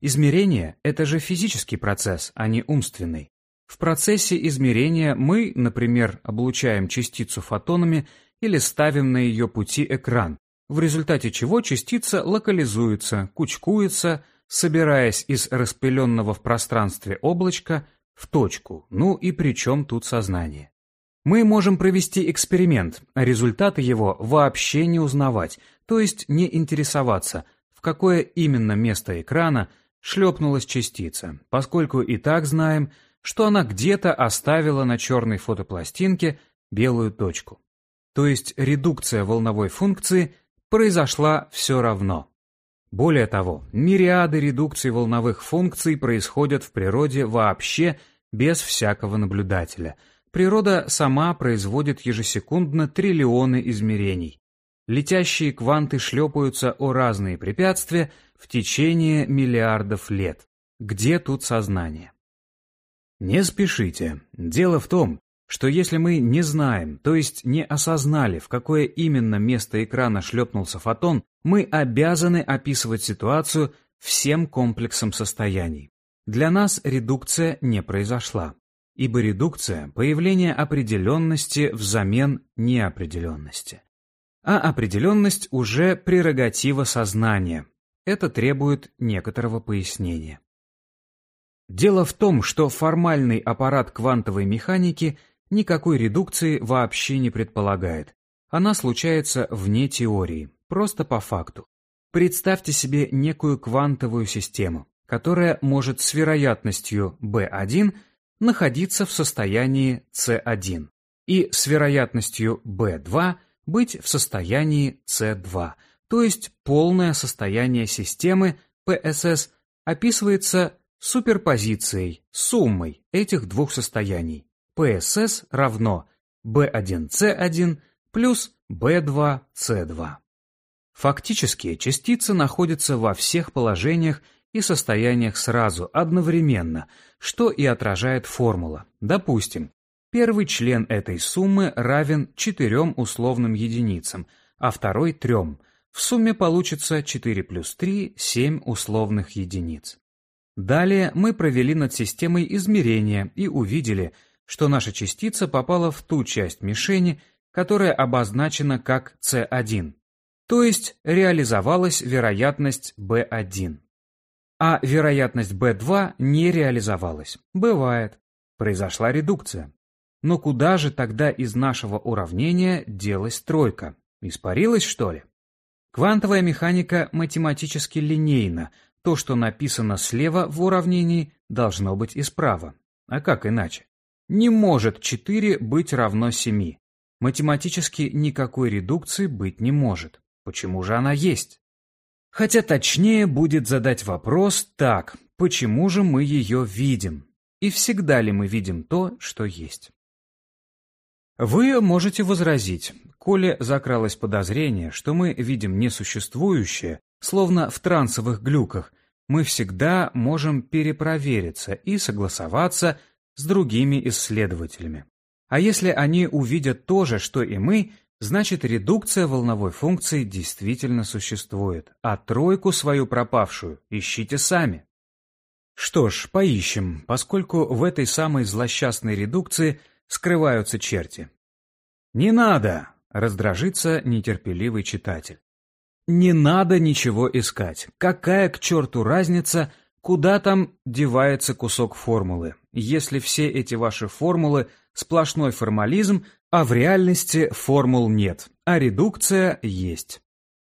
Измерение – это же физический процесс, а не умственный. В процессе измерения мы, например, облучаем частицу фотонами или ставим на ее пути экран, в результате чего частица локализуется, кучкуется, собираясь из распыленного в пространстве облачка в точку, ну и при чем тут сознание. Мы можем провести эксперимент, а результаты его вообще не узнавать, то есть не интересоваться, в какое именно место экрана шлепнулась частица, поскольку и так знаем, что она где-то оставила на черной фотопластинке белую точку. То есть редукция волновой функции произошла все равно. Более того, мириады редукций волновых функций происходят в природе вообще без всякого наблюдателя. Природа сама производит ежесекундно триллионы измерений. Летящие кванты шлепаются о разные препятствия в течение миллиардов лет. Где тут сознание? Не спешите. Дело в том, что если мы не знаем, то есть не осознали, в какое именно место экрана шлепнулся фотон, мы обязаны описывать ситуацию всем комплексом состояний. Для нас редукция не произошла, ибо редукция – появление определенности взамен неопределенности. А определенность уже прерогатива сознания. Это требует некоторого пояснения. Дело в том, что формальный аппарат квантовой механики никакой редукции вообще не предполагает. Она случается вне теории, просто по факту. Представьте себе некую квантовую систему, которая может с вероятностью B1 находиться в состоянии C1 и с вероятностью B2 быть в состоянии C2, то есть полное состояние системы PSS описывается суперпозицией, суммой этих двух состояний. PSS равно B1C1 плюс B2C2. Фактически частица находится во всех положениях и состояниях сразу, одновременно, что и отражает формула. Допустим, первый член этой суммы равен четырем условным единицам, а второй – трем. В сумме получится 4 плюс 3 – 7 условных единиц. Далее мы провели над системой измерения и увидели, что наша частица попала в ту часть мишени, которая обозначена как C1, то есть реализовалась вероятность B1. А вероятность B2 не реализовалась. Бывает. Произошла редукция. Но куда же тогда из нашего уравнения делась тройка? Испарилась, что ли? Квантовая механика математически линейна, то, что написано слева в уравнении, должно быть и справа. А как иначе? Не может 4 быть равно 7. Математически никакой редукции быть не может. Почему же она есть? Хотя точнее будет задать вопрос так, почему же мы ее видим? И всегда ли мы видим то, что есть? Вы можете возразить, коли закралось подозрение, что мы видим несуществующее, Словно в трансовых глюках, мы всегда можем перепровериться и согласоваться с другими исследователями. А если они увидят то же, что и мы, значит редукция волновой функции действительно существует, а тройку свою пропавшую ищите сами. Что ж, поищем, поскольку в этой самой злосчастной редукции скрываются черти. «Не надо!» — раздражится нетерпеливый читатель. Не надо ничего искать. Какая к черту разница, куда там девается кусок формулы, если все эти ваши формулы сплошной формализм, а в реальности формул нет, а редукция есть.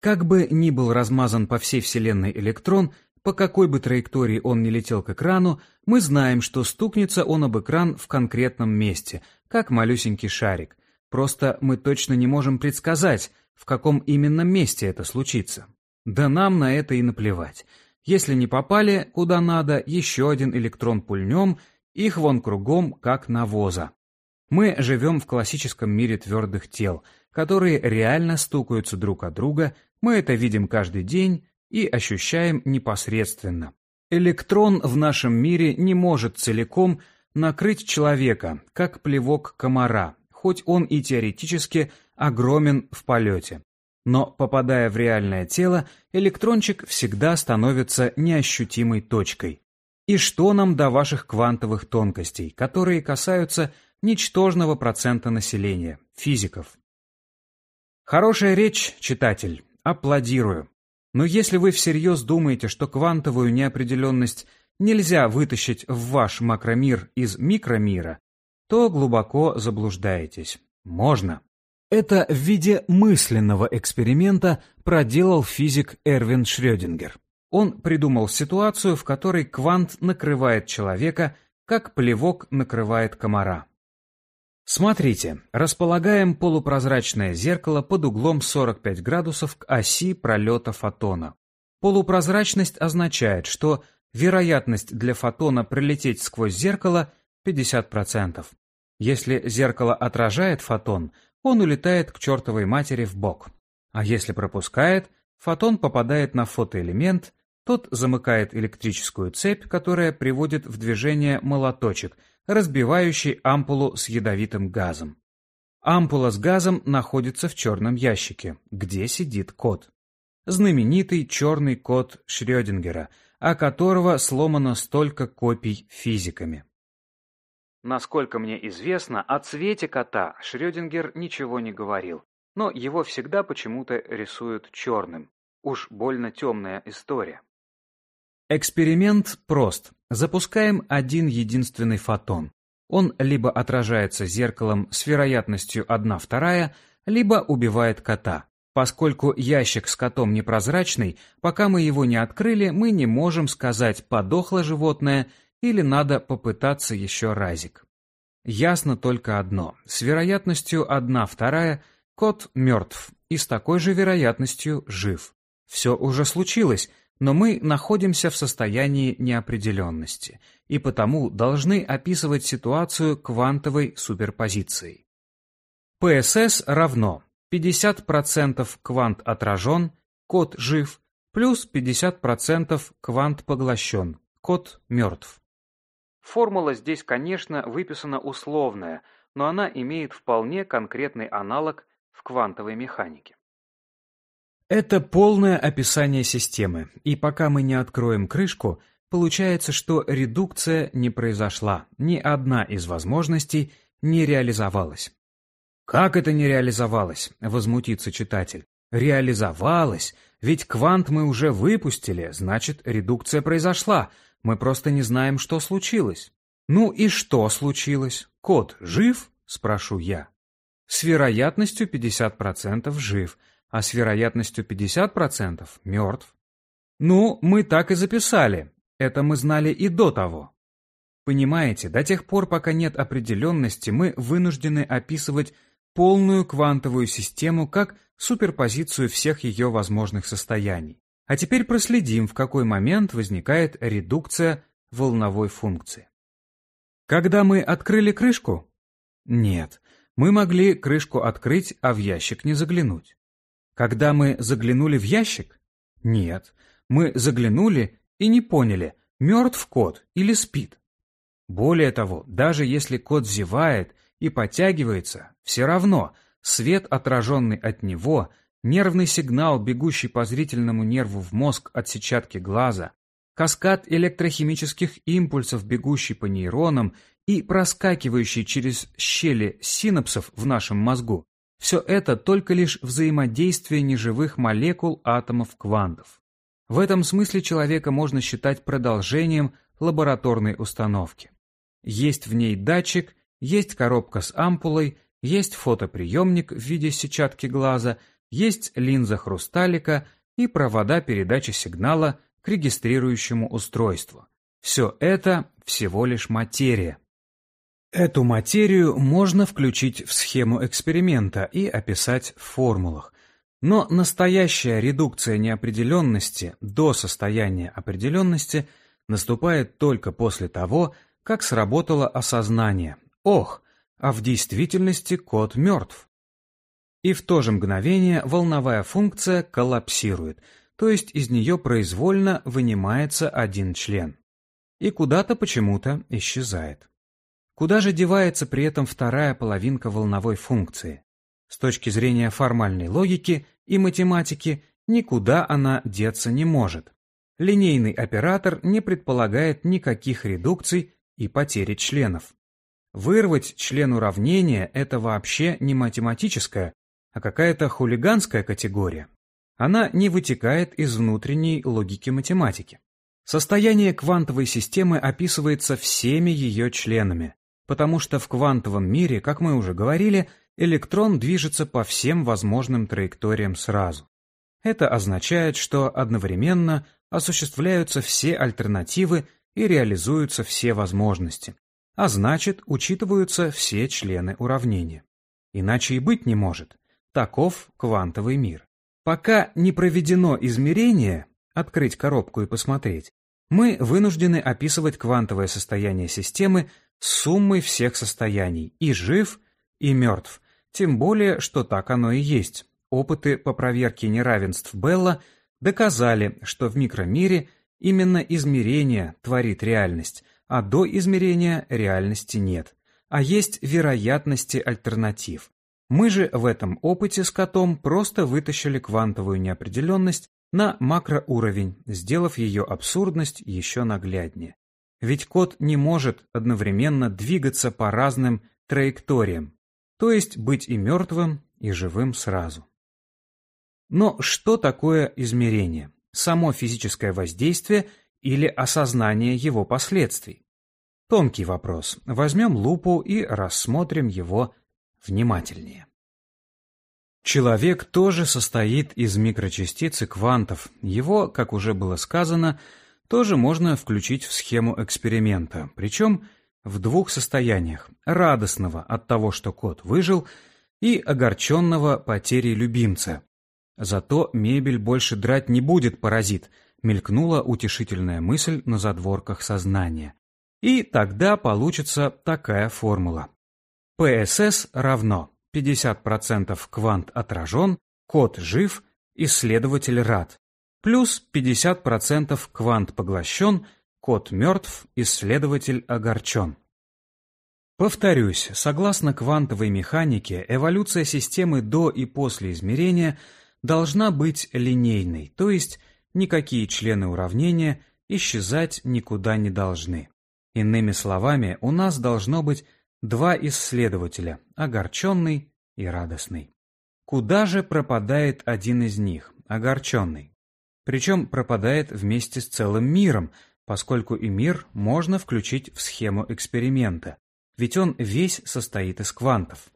Как бы ни был размазан по всей Вселенной электрон, по какой бы траектории он ни летел к экрану, мы знаем, что стукнется он об экран в конкретном месте, как малюсенький шарик. Просто мы точно не можем предсказать, в каком именно месте это случится. Да нам на это и наплевать. Если не попали куда надо, еще один электрон пульнем, их вон кругом, как навоза. Мы живем в классическом мире твердых тел, которые реально стукаются друг от друга, мы это видим каждый день и ощущаем непосредственно. Электрон в нашем мире не может целиком накрыть человека, как плевок комара, хоть он и теоретически огромен в полете. Но, попадая в реальное тело, электрончик всегда становится неощутимой точкой. И что нам до ваших квантовых тонкостей, которые касаются ничтожного процента населения, физиков? Хорошая речь, читатель, аплодирую. Но если вы всерьез думаете, что квантовую неопределенность нельзя вытащить в ваш макромир из микромира, то глубоко заблуждаетесь. Можно. Это в виде мысленного эксперимента проделал физик Эрвин Шрёдингер. Он придумал ситуацию, в которой квант накрывает человека, как плевок накрывает комара. Смотрите, располагаем полупрозрачное зеркало под углом 45 градусов к оси пролета фотона. Полупрозрачность означает, что вероятность для фотона пролететь сквозь зеркало 50%. Если зеркало отражает фотон, он улетает к чертовой матери в бок. А если пропускает, фотон попадает на фотоэлемент, тот замыкает электрическую цепь, которая приводит в движение молоточек, разбивающий ампулу с ядовитым газом. Ампула с газом находится в черном ящике, где сидит кот. Знаменитый черный кот Шрёдингера, о которого сломано столько копий физиками. Насколько мне известно, о цвете кота Шрёдингер ничего не говорил, но его всегда почему-то рисуют черным. Уж больно темная история. Эксперимент прост. Запускаем один единственный фотон. Он либо отражается зеркалом с вероятностью 1 вторая, либо убивает кота. Поскольку ящик с котом непрозрачный, пока мы его не открыли, мы не можем сказать, подохло животное или надо попытаться еще разик. Ясно только одно. С вероятностью 1 вторая кот мертв и с такой же вероятностью жив. Все уже случилось, но мы находимся в состоянии неопределенности и потому должны описывать ситуацию квантовой суперпозицией. ПСС равно 50% квант отражен, код жив, плюс 50% квант поглощен, код мертв. Формула здесь, конечно, выписана условная, но она имеет вполне конкретный аналог в квантовой механике. Это полное описание системы, и пока мы не откроем крышку, получается, что редукция не произошла, ни одна из возможностей не реализовалась. «Как это не реализовалось?» — возмутится читатель. «Реализовалось, ведь квант мы уже выпустили, значит, редукция произошла, мы просто не знаем, что случилось». «Ну и что случилось? Кот жив?» — спрошу я. «С вероятностью 50% жив», а с вероятностью 50% мертв. Ну, мы так и записали. Это мы знали и до того. Понимаете, до тех пор, пока нет определенности, мы вынуждены описывать полную квантовую систему как суперпозицию всех ее возможных состояний. А теперь проследим, в какой момент возникает редукция волновой функции. Когда мы открыли крышку? Нет, мы могли крышку открыть, а в ящик не заглянуть. Когда мы заглянули в ящик? Нет, мы заглянули и не поняли, мертв кот или спит. Более того, даже если кот зевает и подтягивается, все равно свет, отраженный от него, нервный сигнал, бегущий по зрительному нерву в мозг от сетчатки глаза, каскад электрохимических импульсов, бегущий по нейронам и проскакивающий через щели синапсов в нашем мозгу, все это только лишь взаимодействие неживых молекул атомов квантов. В этом смысле человека можно считать продолжением лабораторной установки. Есть в ней датчик, есть коробка с ампулой, есть фотоприемник в виде сетчатки глаза, есть линза хрусталика и провода передачи сигнала к регистрирующему устройству. Все это всего лишь материя, Эту материю можно включить в схему эксперимента и описать в формулах. Но настоящая редукция неопределенности до состояния определенности наступает только после того, как сработало осознание «Ох, а в действительности кот мертв». И в то же мгновение волновая функция коллапсирует, то есть из нее произвольно вынимается один член. И куда-то почему-то исчезает. Куда же девается при этом вторая половинка волновой функции? С точки зрения формальной логики и математики никуда она деться не может. Линейный оператор не предполагает никаких редукций и потери членов. Вырвать член уравнения – это вообще не математическая, а какая-то хулиганская категория. Она не вытекает из внутренней логики математики. Состояние квантовой системы описывается всеми ее членами, потому что в квантовом мире, как мы уже говорили, электрон движется по всем возможным траекториям сразу. Это означает, что одновременно осуществляются все альтернативы и реализуются все возможности, а значит, учитываются все члены уравнения. Иначе и быть не может. Таков квантовый мир. Пока не проведено измерение, открыть коробку и посмотреть, мы вынуждены описывать квантовое состояние системы суммой всех состояний, и жив, и мертв, тем более, что так оно и есть. Опыты по проверке неравенств Белла доказали, что в микромире именно измерение творит реальность, а до измерения реальности нет, а есть вероятности альтернатив. Мы же в этом опыте с котом просто вытащили квантовую неопределенность на макроуровень, сделав ее абсурдность еще нагляднее. Ведь кот не может одновременно двигаться по разным траекториям, то есть быть и мертвым, и живым сразу. Но что такое измерение? Само физическое воздействие или осознание его последствий? Тонкий вопрос. Возьмем лупу и рассмотрим его внимательнее. Человек тоже состоит из микрочастиц и квантов. Его, как уже было сказано, тоже можно включить в схему эксперимента, причем в двух состояниях – радостного от того, что кот выжил, и огорченного потерей любимца. Зато мебель больше драть не будет, паразит, мелькнула утешительная мысль на задворках сознания. И тогда получится такая формула. ПСС равно 50% квант отражен, код жив, исследователь рад. Плюс 50% квант поглощен, код мертв, исследователь огорчен. Повторюсь, согласно квантовой механике, эволюция системы до и после измерения должна быть линейной, то есть никакие члены уравнения исчезать никуда не должны. Иными словами, у нас должно быть два исследователя, огорченный и радостный. Куда же пропадает один из них, огорченный? Причем пропадает вместе с целым миром, поскольку и мир можно включить в схему эксперимента, ведь он весь состоит из квантов.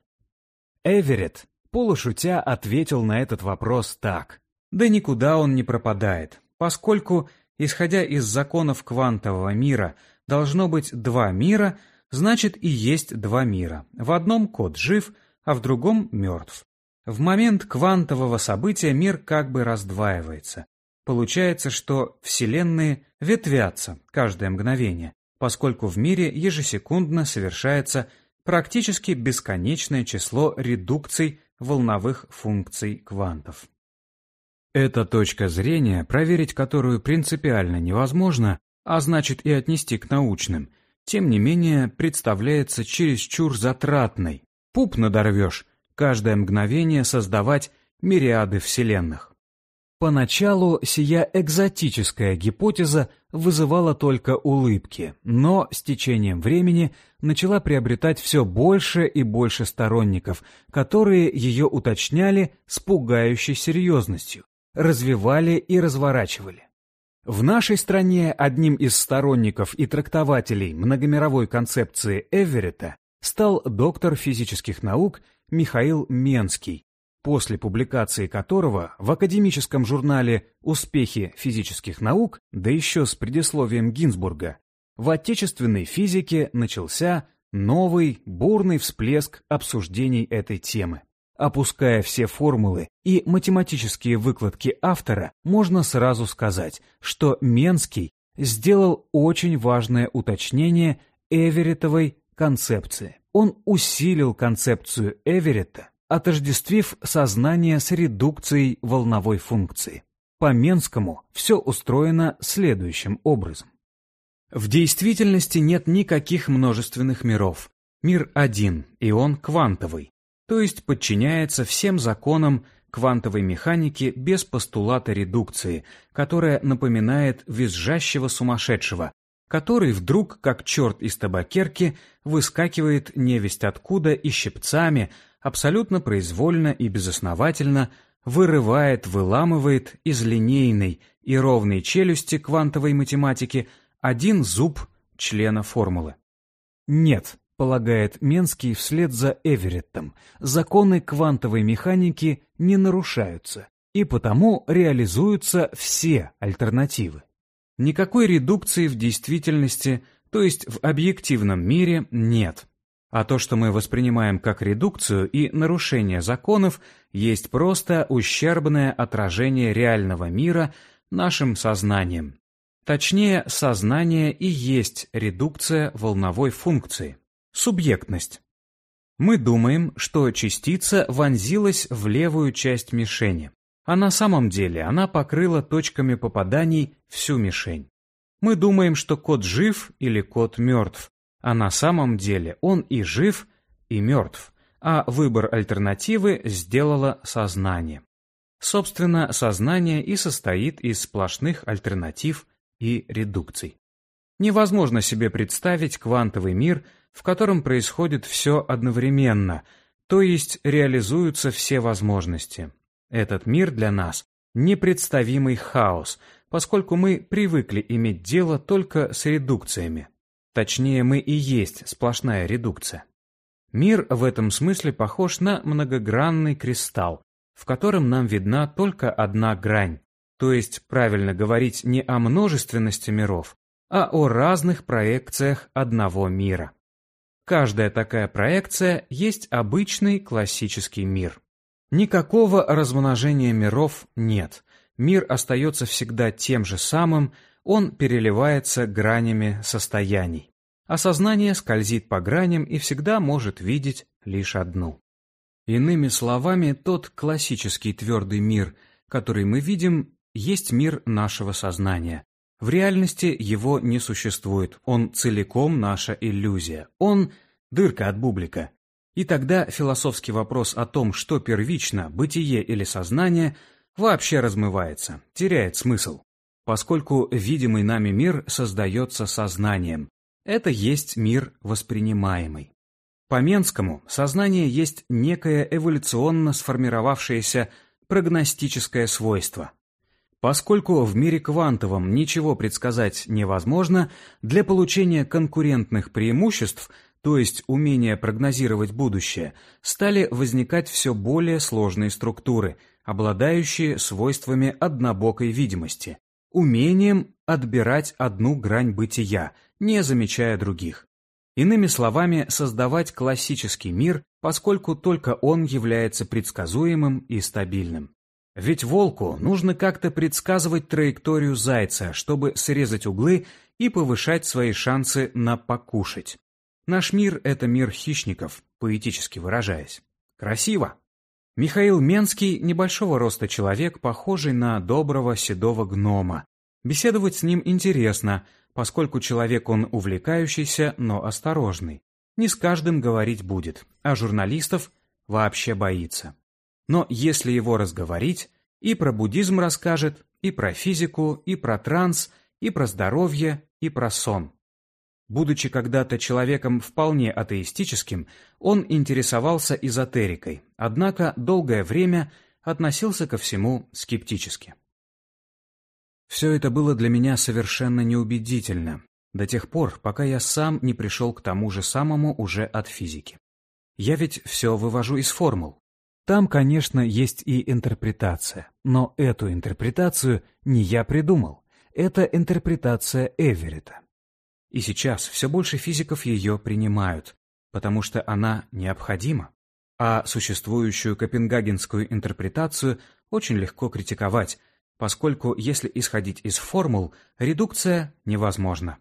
Эверетт, полушутя, ответил на этот вопрос так. Да никуда он не пропадает, поскольку, исходя из законов квантового мира, должно быть два мира – значит и есть два мира. В одном код жив, а в другом мертв. В момент квантового события мир как бы раздваивается. Получается, что вселенные ветвятся каждое мгновение, поскольку в мире ежесекундно совершается практически бесконечное число редукций волновых функций квантов. Эта точка зрения, проверить которую принципиально невозможно, а значит и отнести к научным – тем не менее представляется чересчур затратной. Пуп надорвешь, каждое мгновение создавать мириады вселенных. Поначалу сия экзотическая гипотеза вызывала только улыбки, но с течением времени начала приобретать все больше и больше сторонников, которые ее уточняли с пугающей серьезностью, развивали и разворачивали. В нашей стране одним из сторонников и трактователей многомировой концепции Эверетта стал доктор физических наук Михаил Менский, после публикации которого в академическом журнале «Успехи физических наук», да еще с предисловием Гинзбурга, в отечественной физике начался новый бурный всплеск обсуждений этой темы. Опуская все формулы и математические выкладки автора, можно сразу сказать, что Менский сделал очень важное уточнение Эвереттовой концепции. Он усилил концепцию Эверетта, отождествив сознание с редукцией волновой функции. По Менскому все устроено следующим образом. В действительности нет никаких множественных миров. Мир один, и он квантовый. То есть подчиняется всем законам квантовой механики без постулата редукции, которая напоминает визжащего сумасшедшего, который вдруг, как черт из табакерки, выскакивает невесть откуда и щипцами, абсолютно произвольно и безосновательно вырывает, выламывает из линейной и ровной челюсти квантовой математики один зуб члена формулы. Нет, полагает Менский вслед за Эвереттом, законы квантовой механики не нарушаются, и потому реализуются все альтернативы. Никакой редукции в действительности, то есть в объективном мире, нет. А то, что мы воспринимаем как редукцию и нарушение законов, есть просто ущербное отражение реального мира нашим сознанием. Точнее, сознание и есть редукция волновой функции. Субъектность. Мы думаем, что частица вонзилась в левую часть мишени, а на самом деле она покрыла точками попаданий всю мишень. Мы думаем, что кот жив или кот мертв, а на самом деле он и жив, и мертв, а выбор альтернативы сделало сознание. Собственно, сознание и состоит из сплошных альтернатив и редукций. Невозможно себе представить квантовый мир – в котором происходит все одновременно, то есть реализуются все возможности. Этот мир для нас – непредставимый хаос, поскольку мы привыкли иметь дело только с редукциями. Точнее, мы и есть сплошная редукция. Мир в этом смысле похож на многогранный кристалл, в котором нам видна только одна грань, то есть правильно говорить не о множественности миров, а о разных проекциях одного мира. Каждая такая проекция есть обычный классический мир. Никакого размножения миров нет. Мир остается всегда тем же самым, он переливается гранями состояний. А сознание скользит по граням и всегда может видеть лишь одну. Иными словами, тот классический твердый мир, который мы видим, есть мир нашего сознания, в реальности его не существует, он целиком наша иллюзия, он – дырка от бублика. И тогда философский вопрос о том, что первично, бытие или сознание, вообще размывается, теряет смысл, поскольку видимый нами мир создается сознанием. Это есть мир воспринимаемый. По Менскому, сознание есть некое эволюционно сформировавшееся прогностическое свойство, Поскольку в мире квантовом ничего предсказать невозможно, для получения конкурентных преимуществ, то есть умения прогнозировать будущее, стали возникать все более сложные структуры, обладающие свойствами однобокой видимости, умением отбирать одну грань бытия, не замечая других. Иными словами, создавать классический мир, поскольку только он является предсказуемым и стабильным. Ведь волку нужно как-то предсказывать траекторию зайца, чтобы срезать углы и повышать свои шансы на покушать. Наш мир — это мир хищников, поэтически выражаясь. Красиво! Михаил Менский — небольшого роста человек, похожий на доброго седого гнома. Беседовать с ним интересно, поскольку человек он увлекающийся, но осторожный. Не с каждым говорить будет, а журналистов вообще боится. Но если его разговорить, и про буддизм расскажет, и про физику, и про транс, и про здоровье, и про сон. Будучи когда-то человеком вполне атеистическим, он интересовался эзотерикой, однако долгое время относился ко всему скептически. Все это было для меня совершенно неубедительно, до тех пор, пока я сам не пришел к тому же самому уже от физики. Я ведь все вывожу из формул. Там, конечно, есть и интерпретация, но эту интерпретацию не я придумал. Это интерпретация Эверетта. И сейчас все больше физиков ее принимают, потому что она необходима. А существующую копенгагенскую интерпретацию очень легко критиковать, поскольку если исходить из формул, редукция невозможна.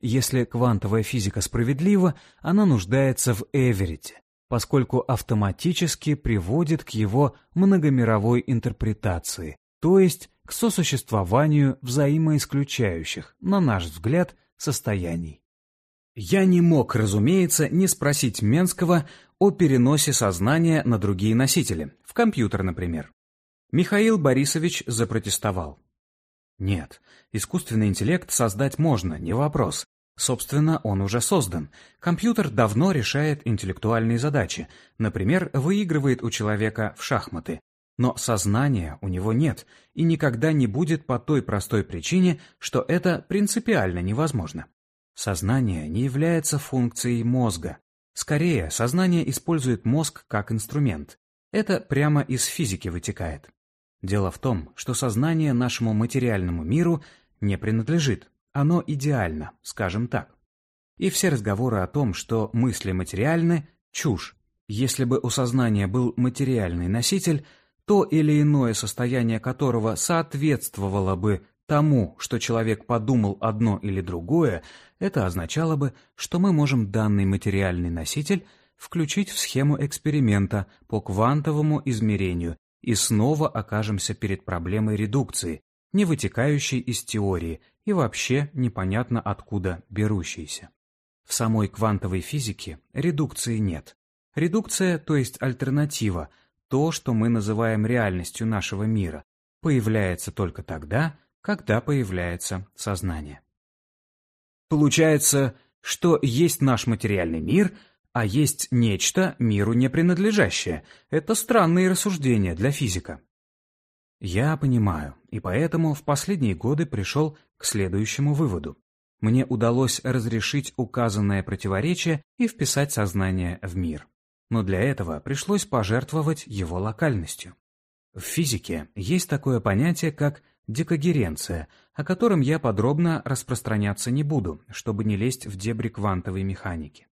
Если квантовая физика справедлива, она нуждается в Эверетте, поскольку автоматически приводит к его многомировой интерпретации, то есть к сосуществованию взаимоисключающих, на наш взгляд, состояний. Я не мог, разумеется, не спросить Менского о переносе сознания на другие носители, в компьютер, например. Михаил Борисович запротестовал. Нет, искусственный интеллект создать можно, не вопрос. Собственно, он уже создан. Компьютер давно решает интеллектуальные задачи, например, выигрывает у человека в шахматы. Но сознания у него нет и никогда не будет по той простой причине, что это принципиально невозможно. Сознание не является функцией мозга. Скорее, сознание использует мозг как инструмент. Это прямо из физики вытекает. Дело в том, что сознание нашему материальному миру не принадлежит. Оно идеально, скажем так. И все разговоры о том, что мысли материальны – чушь. Если бы у сознания был материальный носитель, то или иное состояние которого соответствовало бы тому, что человек подумал одно или другое, это означало бы, что мы можем данный материальный носитель включить в схему эксперимента по квантовому измерению и снова окажемся перед проблемой редукции, не вытекающей из теории и вообще непонятно откуда берущейся. В самой квантовой физике редукции нет. Редукция, то есть альтернатива, то, что мы называем реальностью нашего мира, появляется только тогда, когда появляется сознание. Получается, что есть наш материальный мир, а есть нечто миру не принадлежащее. Это странные рассуждения для физика. Я понимаю, и поэтому в последние годы пришел к следующему выводу. Мне удалось разрешить указанное противоречие и вписать сознание в мир. Но для этого пришлось пожертвовать его локальностью. В физике есть такое понятие, как декогеренция, о котором я подробно распространяться не буду, чтобы не лезть в дебри квантовой механики.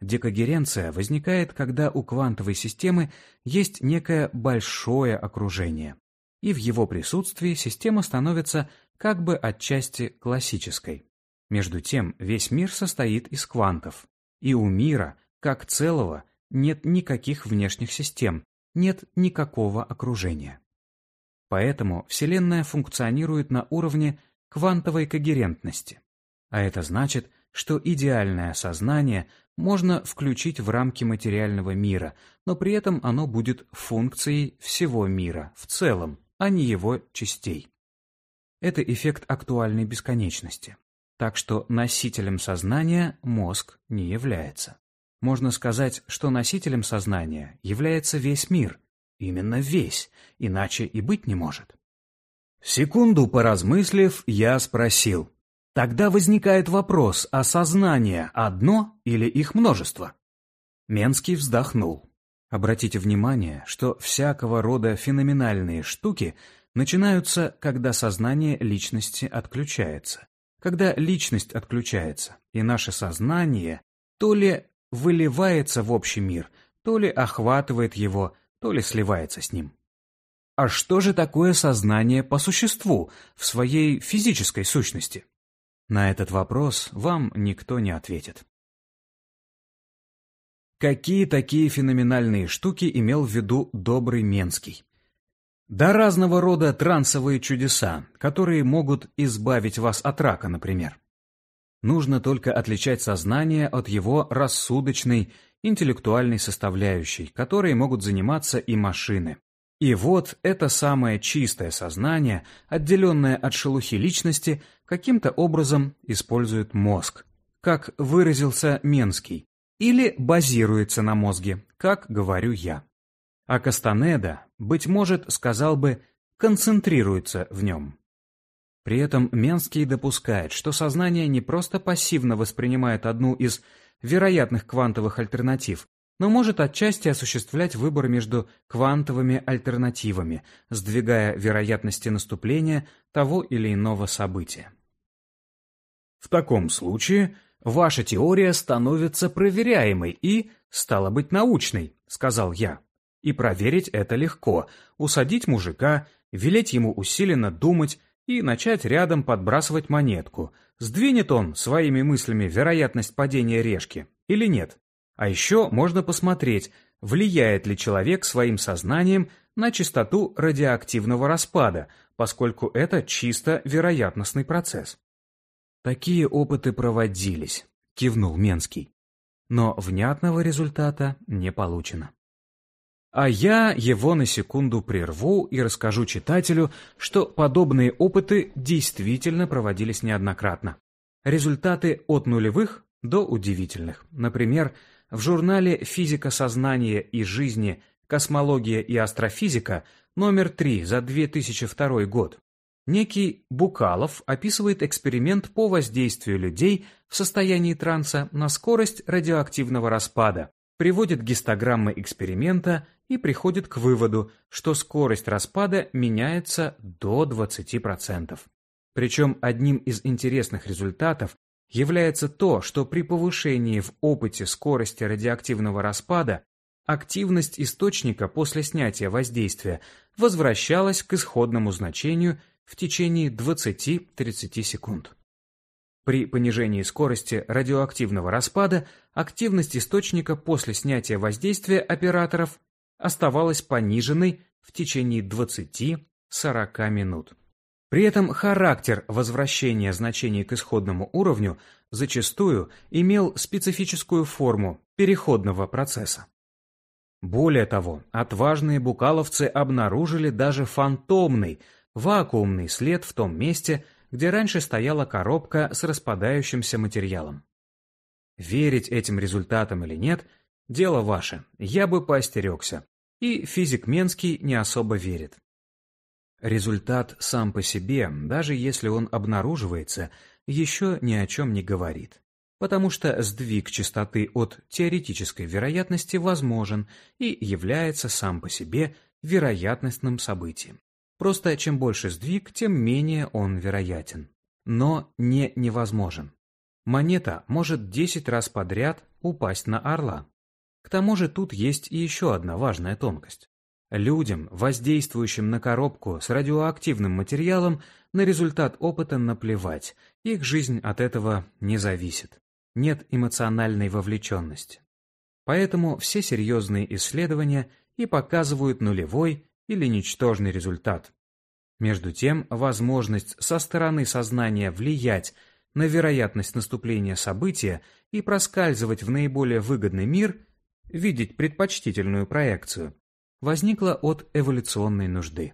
Декогеренция возникает, когда у квантовой системы есть некое большое окружение, и в его присутствии система становится как бы отчасти классической. Между тем, весь мир состоит из квантов, и у мира, как целого, нет никаких внешних систем, нет никакого окружения. Поэтому Вселенная функционирует на уровне квантовой когерентности. А это значит, что идеальное сознание можно включить в рамки материального мира, но при этом оно будет функцией всего мира в целом, а не его частей. Это эффект актуальной бесконечности. Так что носителем сознания мозг не является. Можно сказать, что носителем сознания является весь мир, Именно весь, иначе и быть не может. Секунду поразмыслив, я спросил. Тогда возникает вопрос, а сознание одно или их множество? Менский вздохнул. Обратите внимание, что всякого рода феноменальные штуки начинаются, когда сознание личности отключается. Когда личность отключается, и наше сознание то ли выливается в общий мир, то ли охватывает его, то ли сливается с ним. А что же такое сознание по существу, в своей физической сущности? На этот вопрос вам никто не ответит. Какие такие феноменальные штуки имел в виду добрый Менский? Да разного рода трансовые чудеса, которые могут избавить вас от рака, например. Нужно только отличать сознание от его рассудочной интеллектуальной составляющей, которой могут заниматься и машины. И вот это самое чистое сознание, отделенное от шелухи личности, каким-то образом использует мозг, как выразился Менский, или базируется на мозге, как говорю я. А Кастанеда, быть может, сказал бы, концентрируется в нем. При этом Менский допускает, что сознание не просто пассивно воспринимает одну из вероятных квантовых альтернатив, но может отчасти осуществлять выбор между квантовыми альтернативами, сдвигая вероятности наступления того или иного события. В таком случае ваша теория становится проверяемой и, стало быть, научной, сказал я. И проверить это легко. Усадить мужика, велеть ему усиленно думать и начать рядом подбрасывать монетку – Сдвинет он своими мыслями вероятность падения решки или нет? А еще можно посмотреть, влияет ли человек своим сознанием на частоту радиоактивного распада, поскольку это чисто вероятностный процесс. Такие опыты проводились. кивнул Менский. Но внятного результата не получено. А я его на секунду прерву и расскажу читателю, что подобные опыты действительно проводились неоднократно. Результаты от нулевых до удивительных. Например, в журнале «Физика сознания и жизни. Космология и астрофизика» номер 3 за 2002 год некий Букалов описывает эксперимент по воздействию людей в состоянии транса на скорость радиоактивного распада, приводит гистограммы эксперимента и приходит к выводу, что скорость распада меняется до 20%. Причем одним из интересных результатов является то, что при повышении в опыте скорости радиоактивного распада активность источника после снятия воздействия возвращалась к исходному значению в течение 20-30 секунд. При понижении скорости радиоактивного распада активность источника после снятия воздействия операторов оставалась пониженной в течение 20-40 минут. При этом характер возвращения значений к исходному уровню зачастую имел специфическую форму переходного процесса. Более того, отважные букаловцы обнаружили даже фантомный, вакуумный след в том месте, где раньше стояла коробка с распадающимся материалом. Верить этим результатам или нет – дело ваше, я бы поостерегся. И физик Менский не особо верит. Результат сам по себе, даже если он обнаруживается, еще ни о чем не говорит. Потому что сдвиг частоты от теоретической вероятности возможен и является сам по себе вероятностным событием. Просто чем больше сдвиг, тем менее он вероятен. Но не невозможен. Монета может 10 раз подряд упасть на орла. К тому же тут есть и еще одна важная тонкость. Людям, воздействующим на коробку с радиоактивным материалом, на результат опыта наплевать, их жизнь от этого не зависит. Нет эмоциональной вовлеченности. Поэтому все серьезные исследования и показывают нулевой или ничтожный результат. Между тем, возможность со стороны сознания влиять на вероятность наступления события и проскальзывать в наиболее выгодный мир, видеть предпочтительную проекцию, возникла от эволюционной нужды.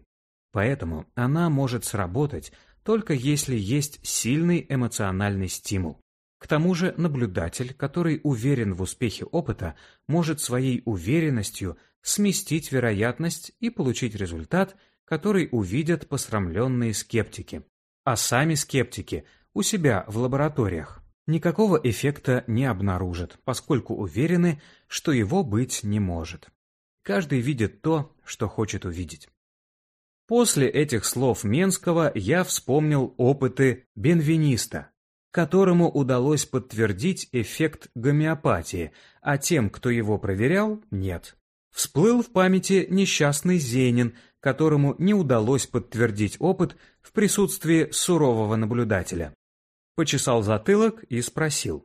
Поэтому она может сработать только если есть сильный эмоциональный стимул. К тому же наблюдатель, который уверен в успехе опыта, может своей уверенностью сместить вероятность и получить результат, который увидят посрамленные скептики. А сами скептики у себя в лабораториях никакого эффекта не обнаружат, поскольку уверены, что его быть не может. Каждый видит то, что хочет увидеть. После этих слов Менского я вспомнил опыты бенвениста, которому удалось подтвердить эффект гомеопатии, а тем, кто его проверял, нет. Всплыл в памяти несчастный Зенин, которому не удалось подтвердить опыт в присутствии сурового наблюдателя. Почесал затылок и спросил.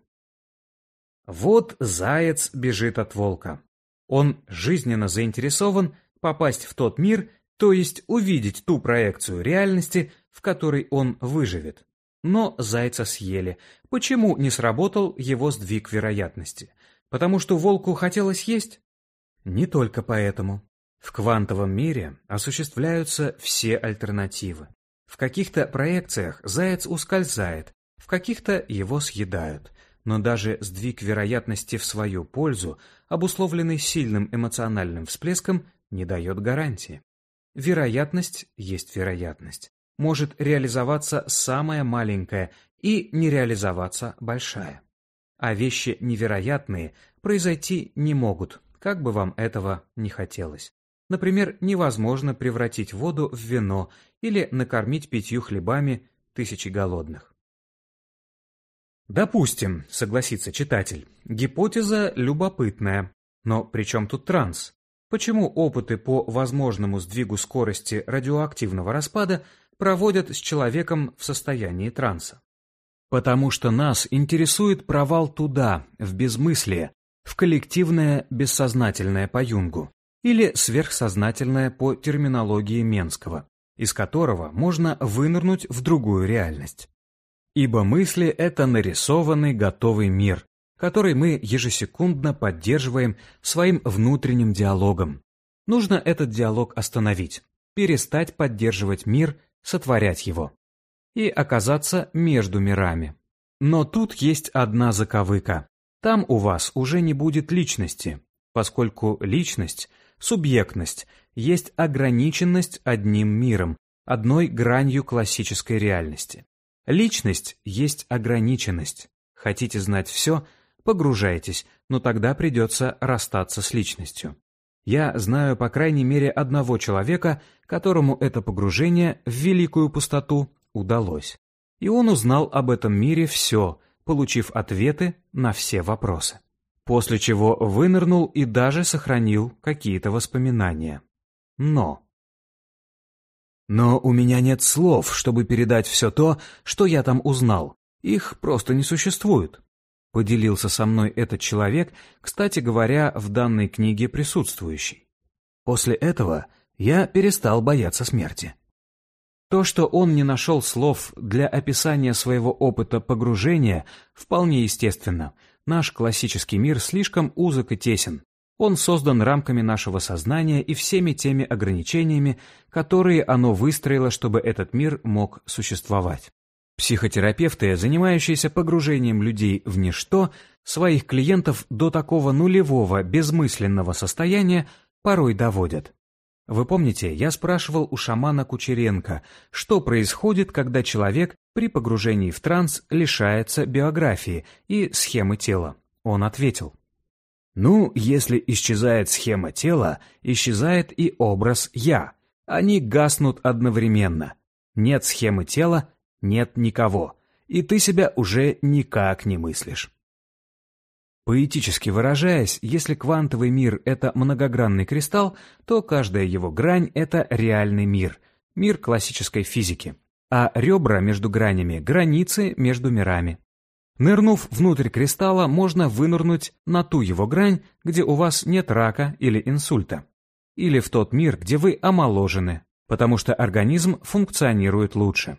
Вот заяц бежит от волка. Он жизненно заинтересован попасть в тот мир, то есть увидеть ту проекцию реальности, в которой он выживет. Но зайца съели. Почему не сработал его сдвиг вероятности? Потому что волку хотелось есть? Не только поэтому. В квантовом мире осуществляются все альтернативы. В каких-то проекциях заяц ускользает, в каких-то его съедают, но даже сдвиг вероятности в свою пользу, обусловленный сильным эмоциональным всплеском, не дает гарантии. Вероятность есть вероятность. Может реализоваться самая маленькая и не реализоваться большая. А вещи невероятные произойти не могут, как бы вам этого не хотелось. Например, невозможно превратить воду в вино или накормить пятью хлебами тысячи голодных. Допустим, согласится читатель, гипотеза любопытная, но при чем тут транс? Почему опыты по возможному сдвигу скорости радиоактивного распада проводят с человеком в состоянии транса? Потому что нас интересует провал туда, в безмыслие, в коллективное бессознательное по Юнгу, или сверхсознательное по терминологии Менского, из которого можно вынырнуть в другую реальность. Ибо мысли — это нарисованный готовый мир, который мы ежесекундно поддерживаем своим внутренним диалогом. Нужно этот диалог остановить, перестать поддерживать мир, сотворять его. И оказаться между мирами. Но тут есть одна заковыка. Там у вас уже не будет личности, поскольку личность, субъектность, есть ограниченность одним миром, одной гранью классической реальности. Личность есть ограниченность. Хотите знать все – погружайтесь, но тогда придется расстаться с личностью. Я знаю по крайней мере одного человека, которому это погружение в великую пустоту удалось. И он узнал об этом мире все, получив ответы на все вопросы. После чего вынырнул и даже сохранил какие-то воспоминания. Но... Но у меня нет слов, чтобы передать все то, что я там узнал. Их просто не существует. Поделился со мной этот человек, кстати говоря, в данной книге присутствующий. После этого я перестал бояться смерти. То, что он не нашел слов для описания своего опыта погружения, вполне естественно. Наш классический мир слишком узок и тесен. Он создан рамками нашего сознания и всеми теми ограничениями, которые оно выстроило, чтобы этот мир мог существовать. Психотерапевты, занимающиеся погружением людей в ничто, своих клиентов до такого нулевого, безмысленного состояния порой доводят. Вы помните, я спрашивал у шамана Кучеренко, что происходит, когда человек при погружении в транс лишается биографии и схемы тела. Он ответил. Ну, если исчезает схема тела, исчезает и образ «я». Они гаснут одновременно. Нет схемы тела, нет никого, и ты себя уже никак не мыслишь. Поэтически выражаясь, если квантовый мир — это многогранный кристалл, то каждая его грань — это реальный мир, мир классической физики. А ребра между гранями — границы между мирами. Нырнув внутрь кристалла, можно вынырнуть на ту его грань, где у вас нет рака или инсульта. Или в тот мир, где вы омоложены, потому что организм функционирует лучше.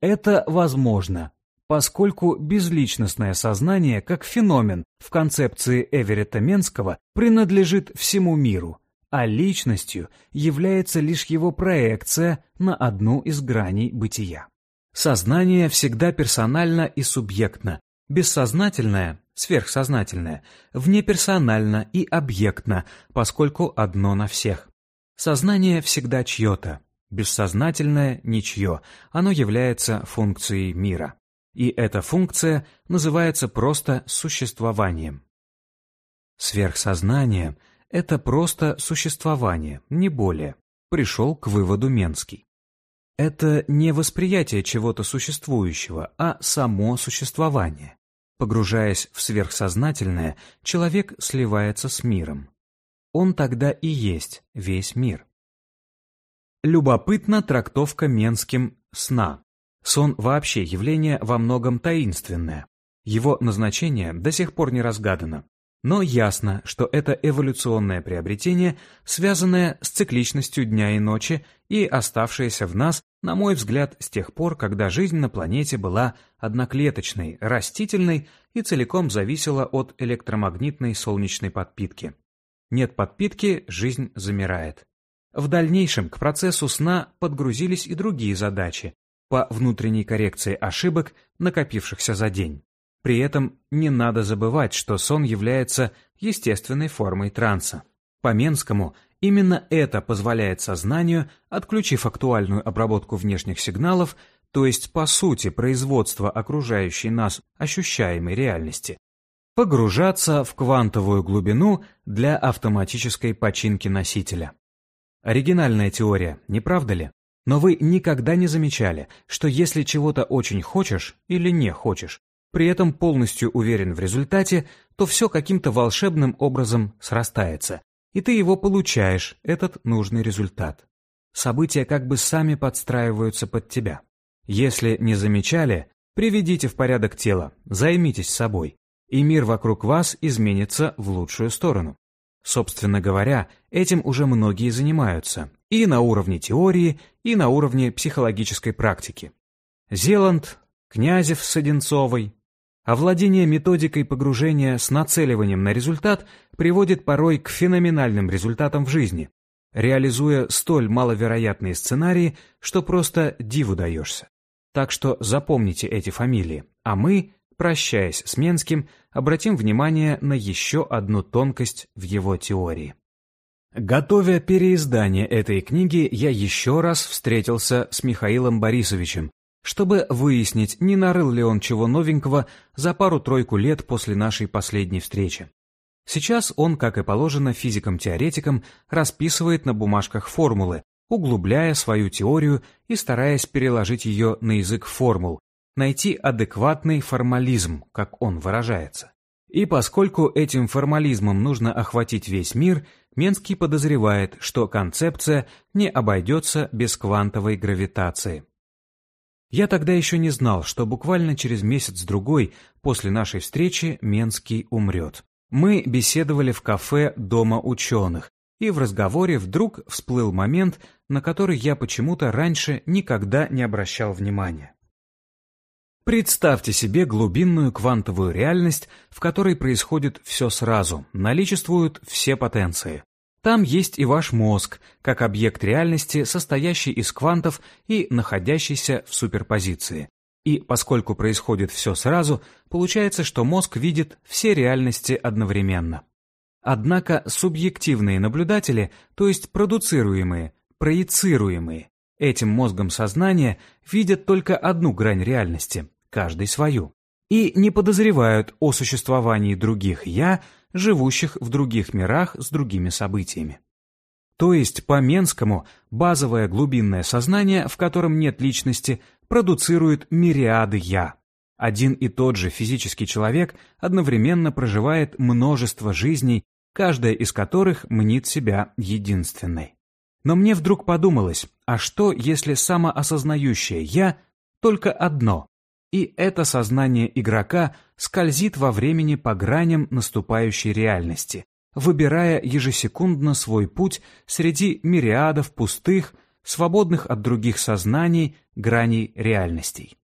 Это возможно, поскольку безличностное сознание как феномен в концепции Эверетта Менского принадлежит всему миру, а личностью является лишь его проекция на одну из граней бытия. Сознание всегда персонально и субъектно, бессознательное, сверхсознательное, внеперсонально и объектно, поскольку одно на всех. Сознание всегда чье-то, Бессознательное – ничье, оно является функцией мира. И эта функция называется просто существованием. Сверхсознание – это просто существование, не более, пришел к выводу Менский. Это не восприятие чего-то существующего, а само существование. Погружаясь в сверхсознательное, человек сливается с миром. Он тогда и есть весь мир. Любопытна трактовка Менским сна. Сон вообще явление во многом таинственное. Его назначение до сих пор не разгадано. Но ясно, что это эволюционное приобретение, связанное с цикличностью дня и ночи и оставшееся в нас, на мой взгляд, с тех пор, когда жизнь на планете была одноклеточной, растительной и целиком зависела от электромагнитной солнечной подпитки. Нет подпитки – жизнь замирает. В дальнейшем к процессу сна подгрузились и другие задачи по внутренней коррекции ошибок, накопившихся за день. При этом не надо забывать, что сон является естественной формой транса. По Менскому, именно это позволяет сознанию, отключив актуальную обработку внешних сигналов, то есть по сути производство окружающей нас ощущаемой реальности, погружаться в квантовую глубину для автоматической починки носителя. Оригинальная теория, не правда ли? Но вы никогда не замечали, что если чего-то очень хочешь или не хочешь, при этом полностью уверен в результате, то все каким-то волшебным образом срастается, и ты его получаешь, этот нужный результат. События как бы сами подстраиваются под тебя. Если не замечали, приведите в порядок тело, займитесь собой, и мир вокруг вас изменится в лучшую сторону. Собственно говоря, этим уже многие занимаются, и на уровне теории, и на уровне психологической практики. Зеланд, Князев с Одинцовой, Овладение методикой погружения с нацеливанием на результат приводит порой к феноменальным результатам в жизни, реализуя столь маловероятные сценарии, что просто диву даешься. Так что запомните эти фамилии, а мы, прощаясь с Менским, обратим внимание на еще одну тонкость в его теории. Готовя переиздание этой книги, я еще раз встретился с Михаилом Борисовичем, чтобы выяснить, не нарыл ли он чего новенького за пару-тройку лет после нашей последней встречи. Сейчас он, как и положено физикам-теоретикам, расписывает на бумажках формулы, углубляя свою теорию и стараясь переложить ее на язык формул, найти адекватный формализм, как он выражается. И поскольку этим формализмом нужно охватить весь мир, Менский подозревает, что концепция не обойдется без квантовой гравитации. Я тогда еще не знал, что буквально через месяц-другой после нашей встречи Менский умрет. Мы беседовали в кафе Дома ученых, и в разговоре вдруг всплыл момент, на который я почему-то раньше никогда не обращал внимания. Представьте себе глубинную квантовую реальность, в которой происходит все сразу, наличествуют все потенции. Там есть и ваш мозг, как объект реальности, состоящий из квантов и находящийся в суперпозиции. И поскольку происходит все сразу, получается, что мозг видит все реальности одновременно. Однако субъективные наблюдатели, то есть продуцируемые, проецируемые, этим мозгом сознания видят только одну грань реальности, каждый свою, и не подозревают о существовании других «я», живущих в других мирах с другими событиями. То есть, по Менскому, базовое глубинное сознание, в котором нет личности, продуцирует мириады «я». Один и тот же физический человек одновременно проживает множество жизней, каждая из которых мнит себя единственной. Но мне вдруг подумалось, а что, если самоосознающее «я» только одно, и это сознание игрока скользит во времени по граням наступающей реальности, выбирая ежесекундно свой путь среди мириадов пустых, свободных от других сознаний, граней реальностей.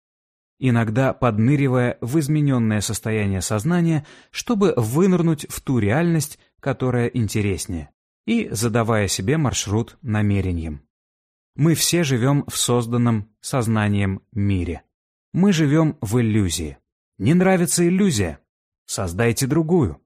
Иногда подныривая в измененное состояние сознания, чтобы вынырнуть в ту реальность, которая интереснее, и задавая себе маршрут намерением. Мы все живем в созданном сознанием мире. Мы живем в иллюзии. Не нравится иллюзия? Создайте другую.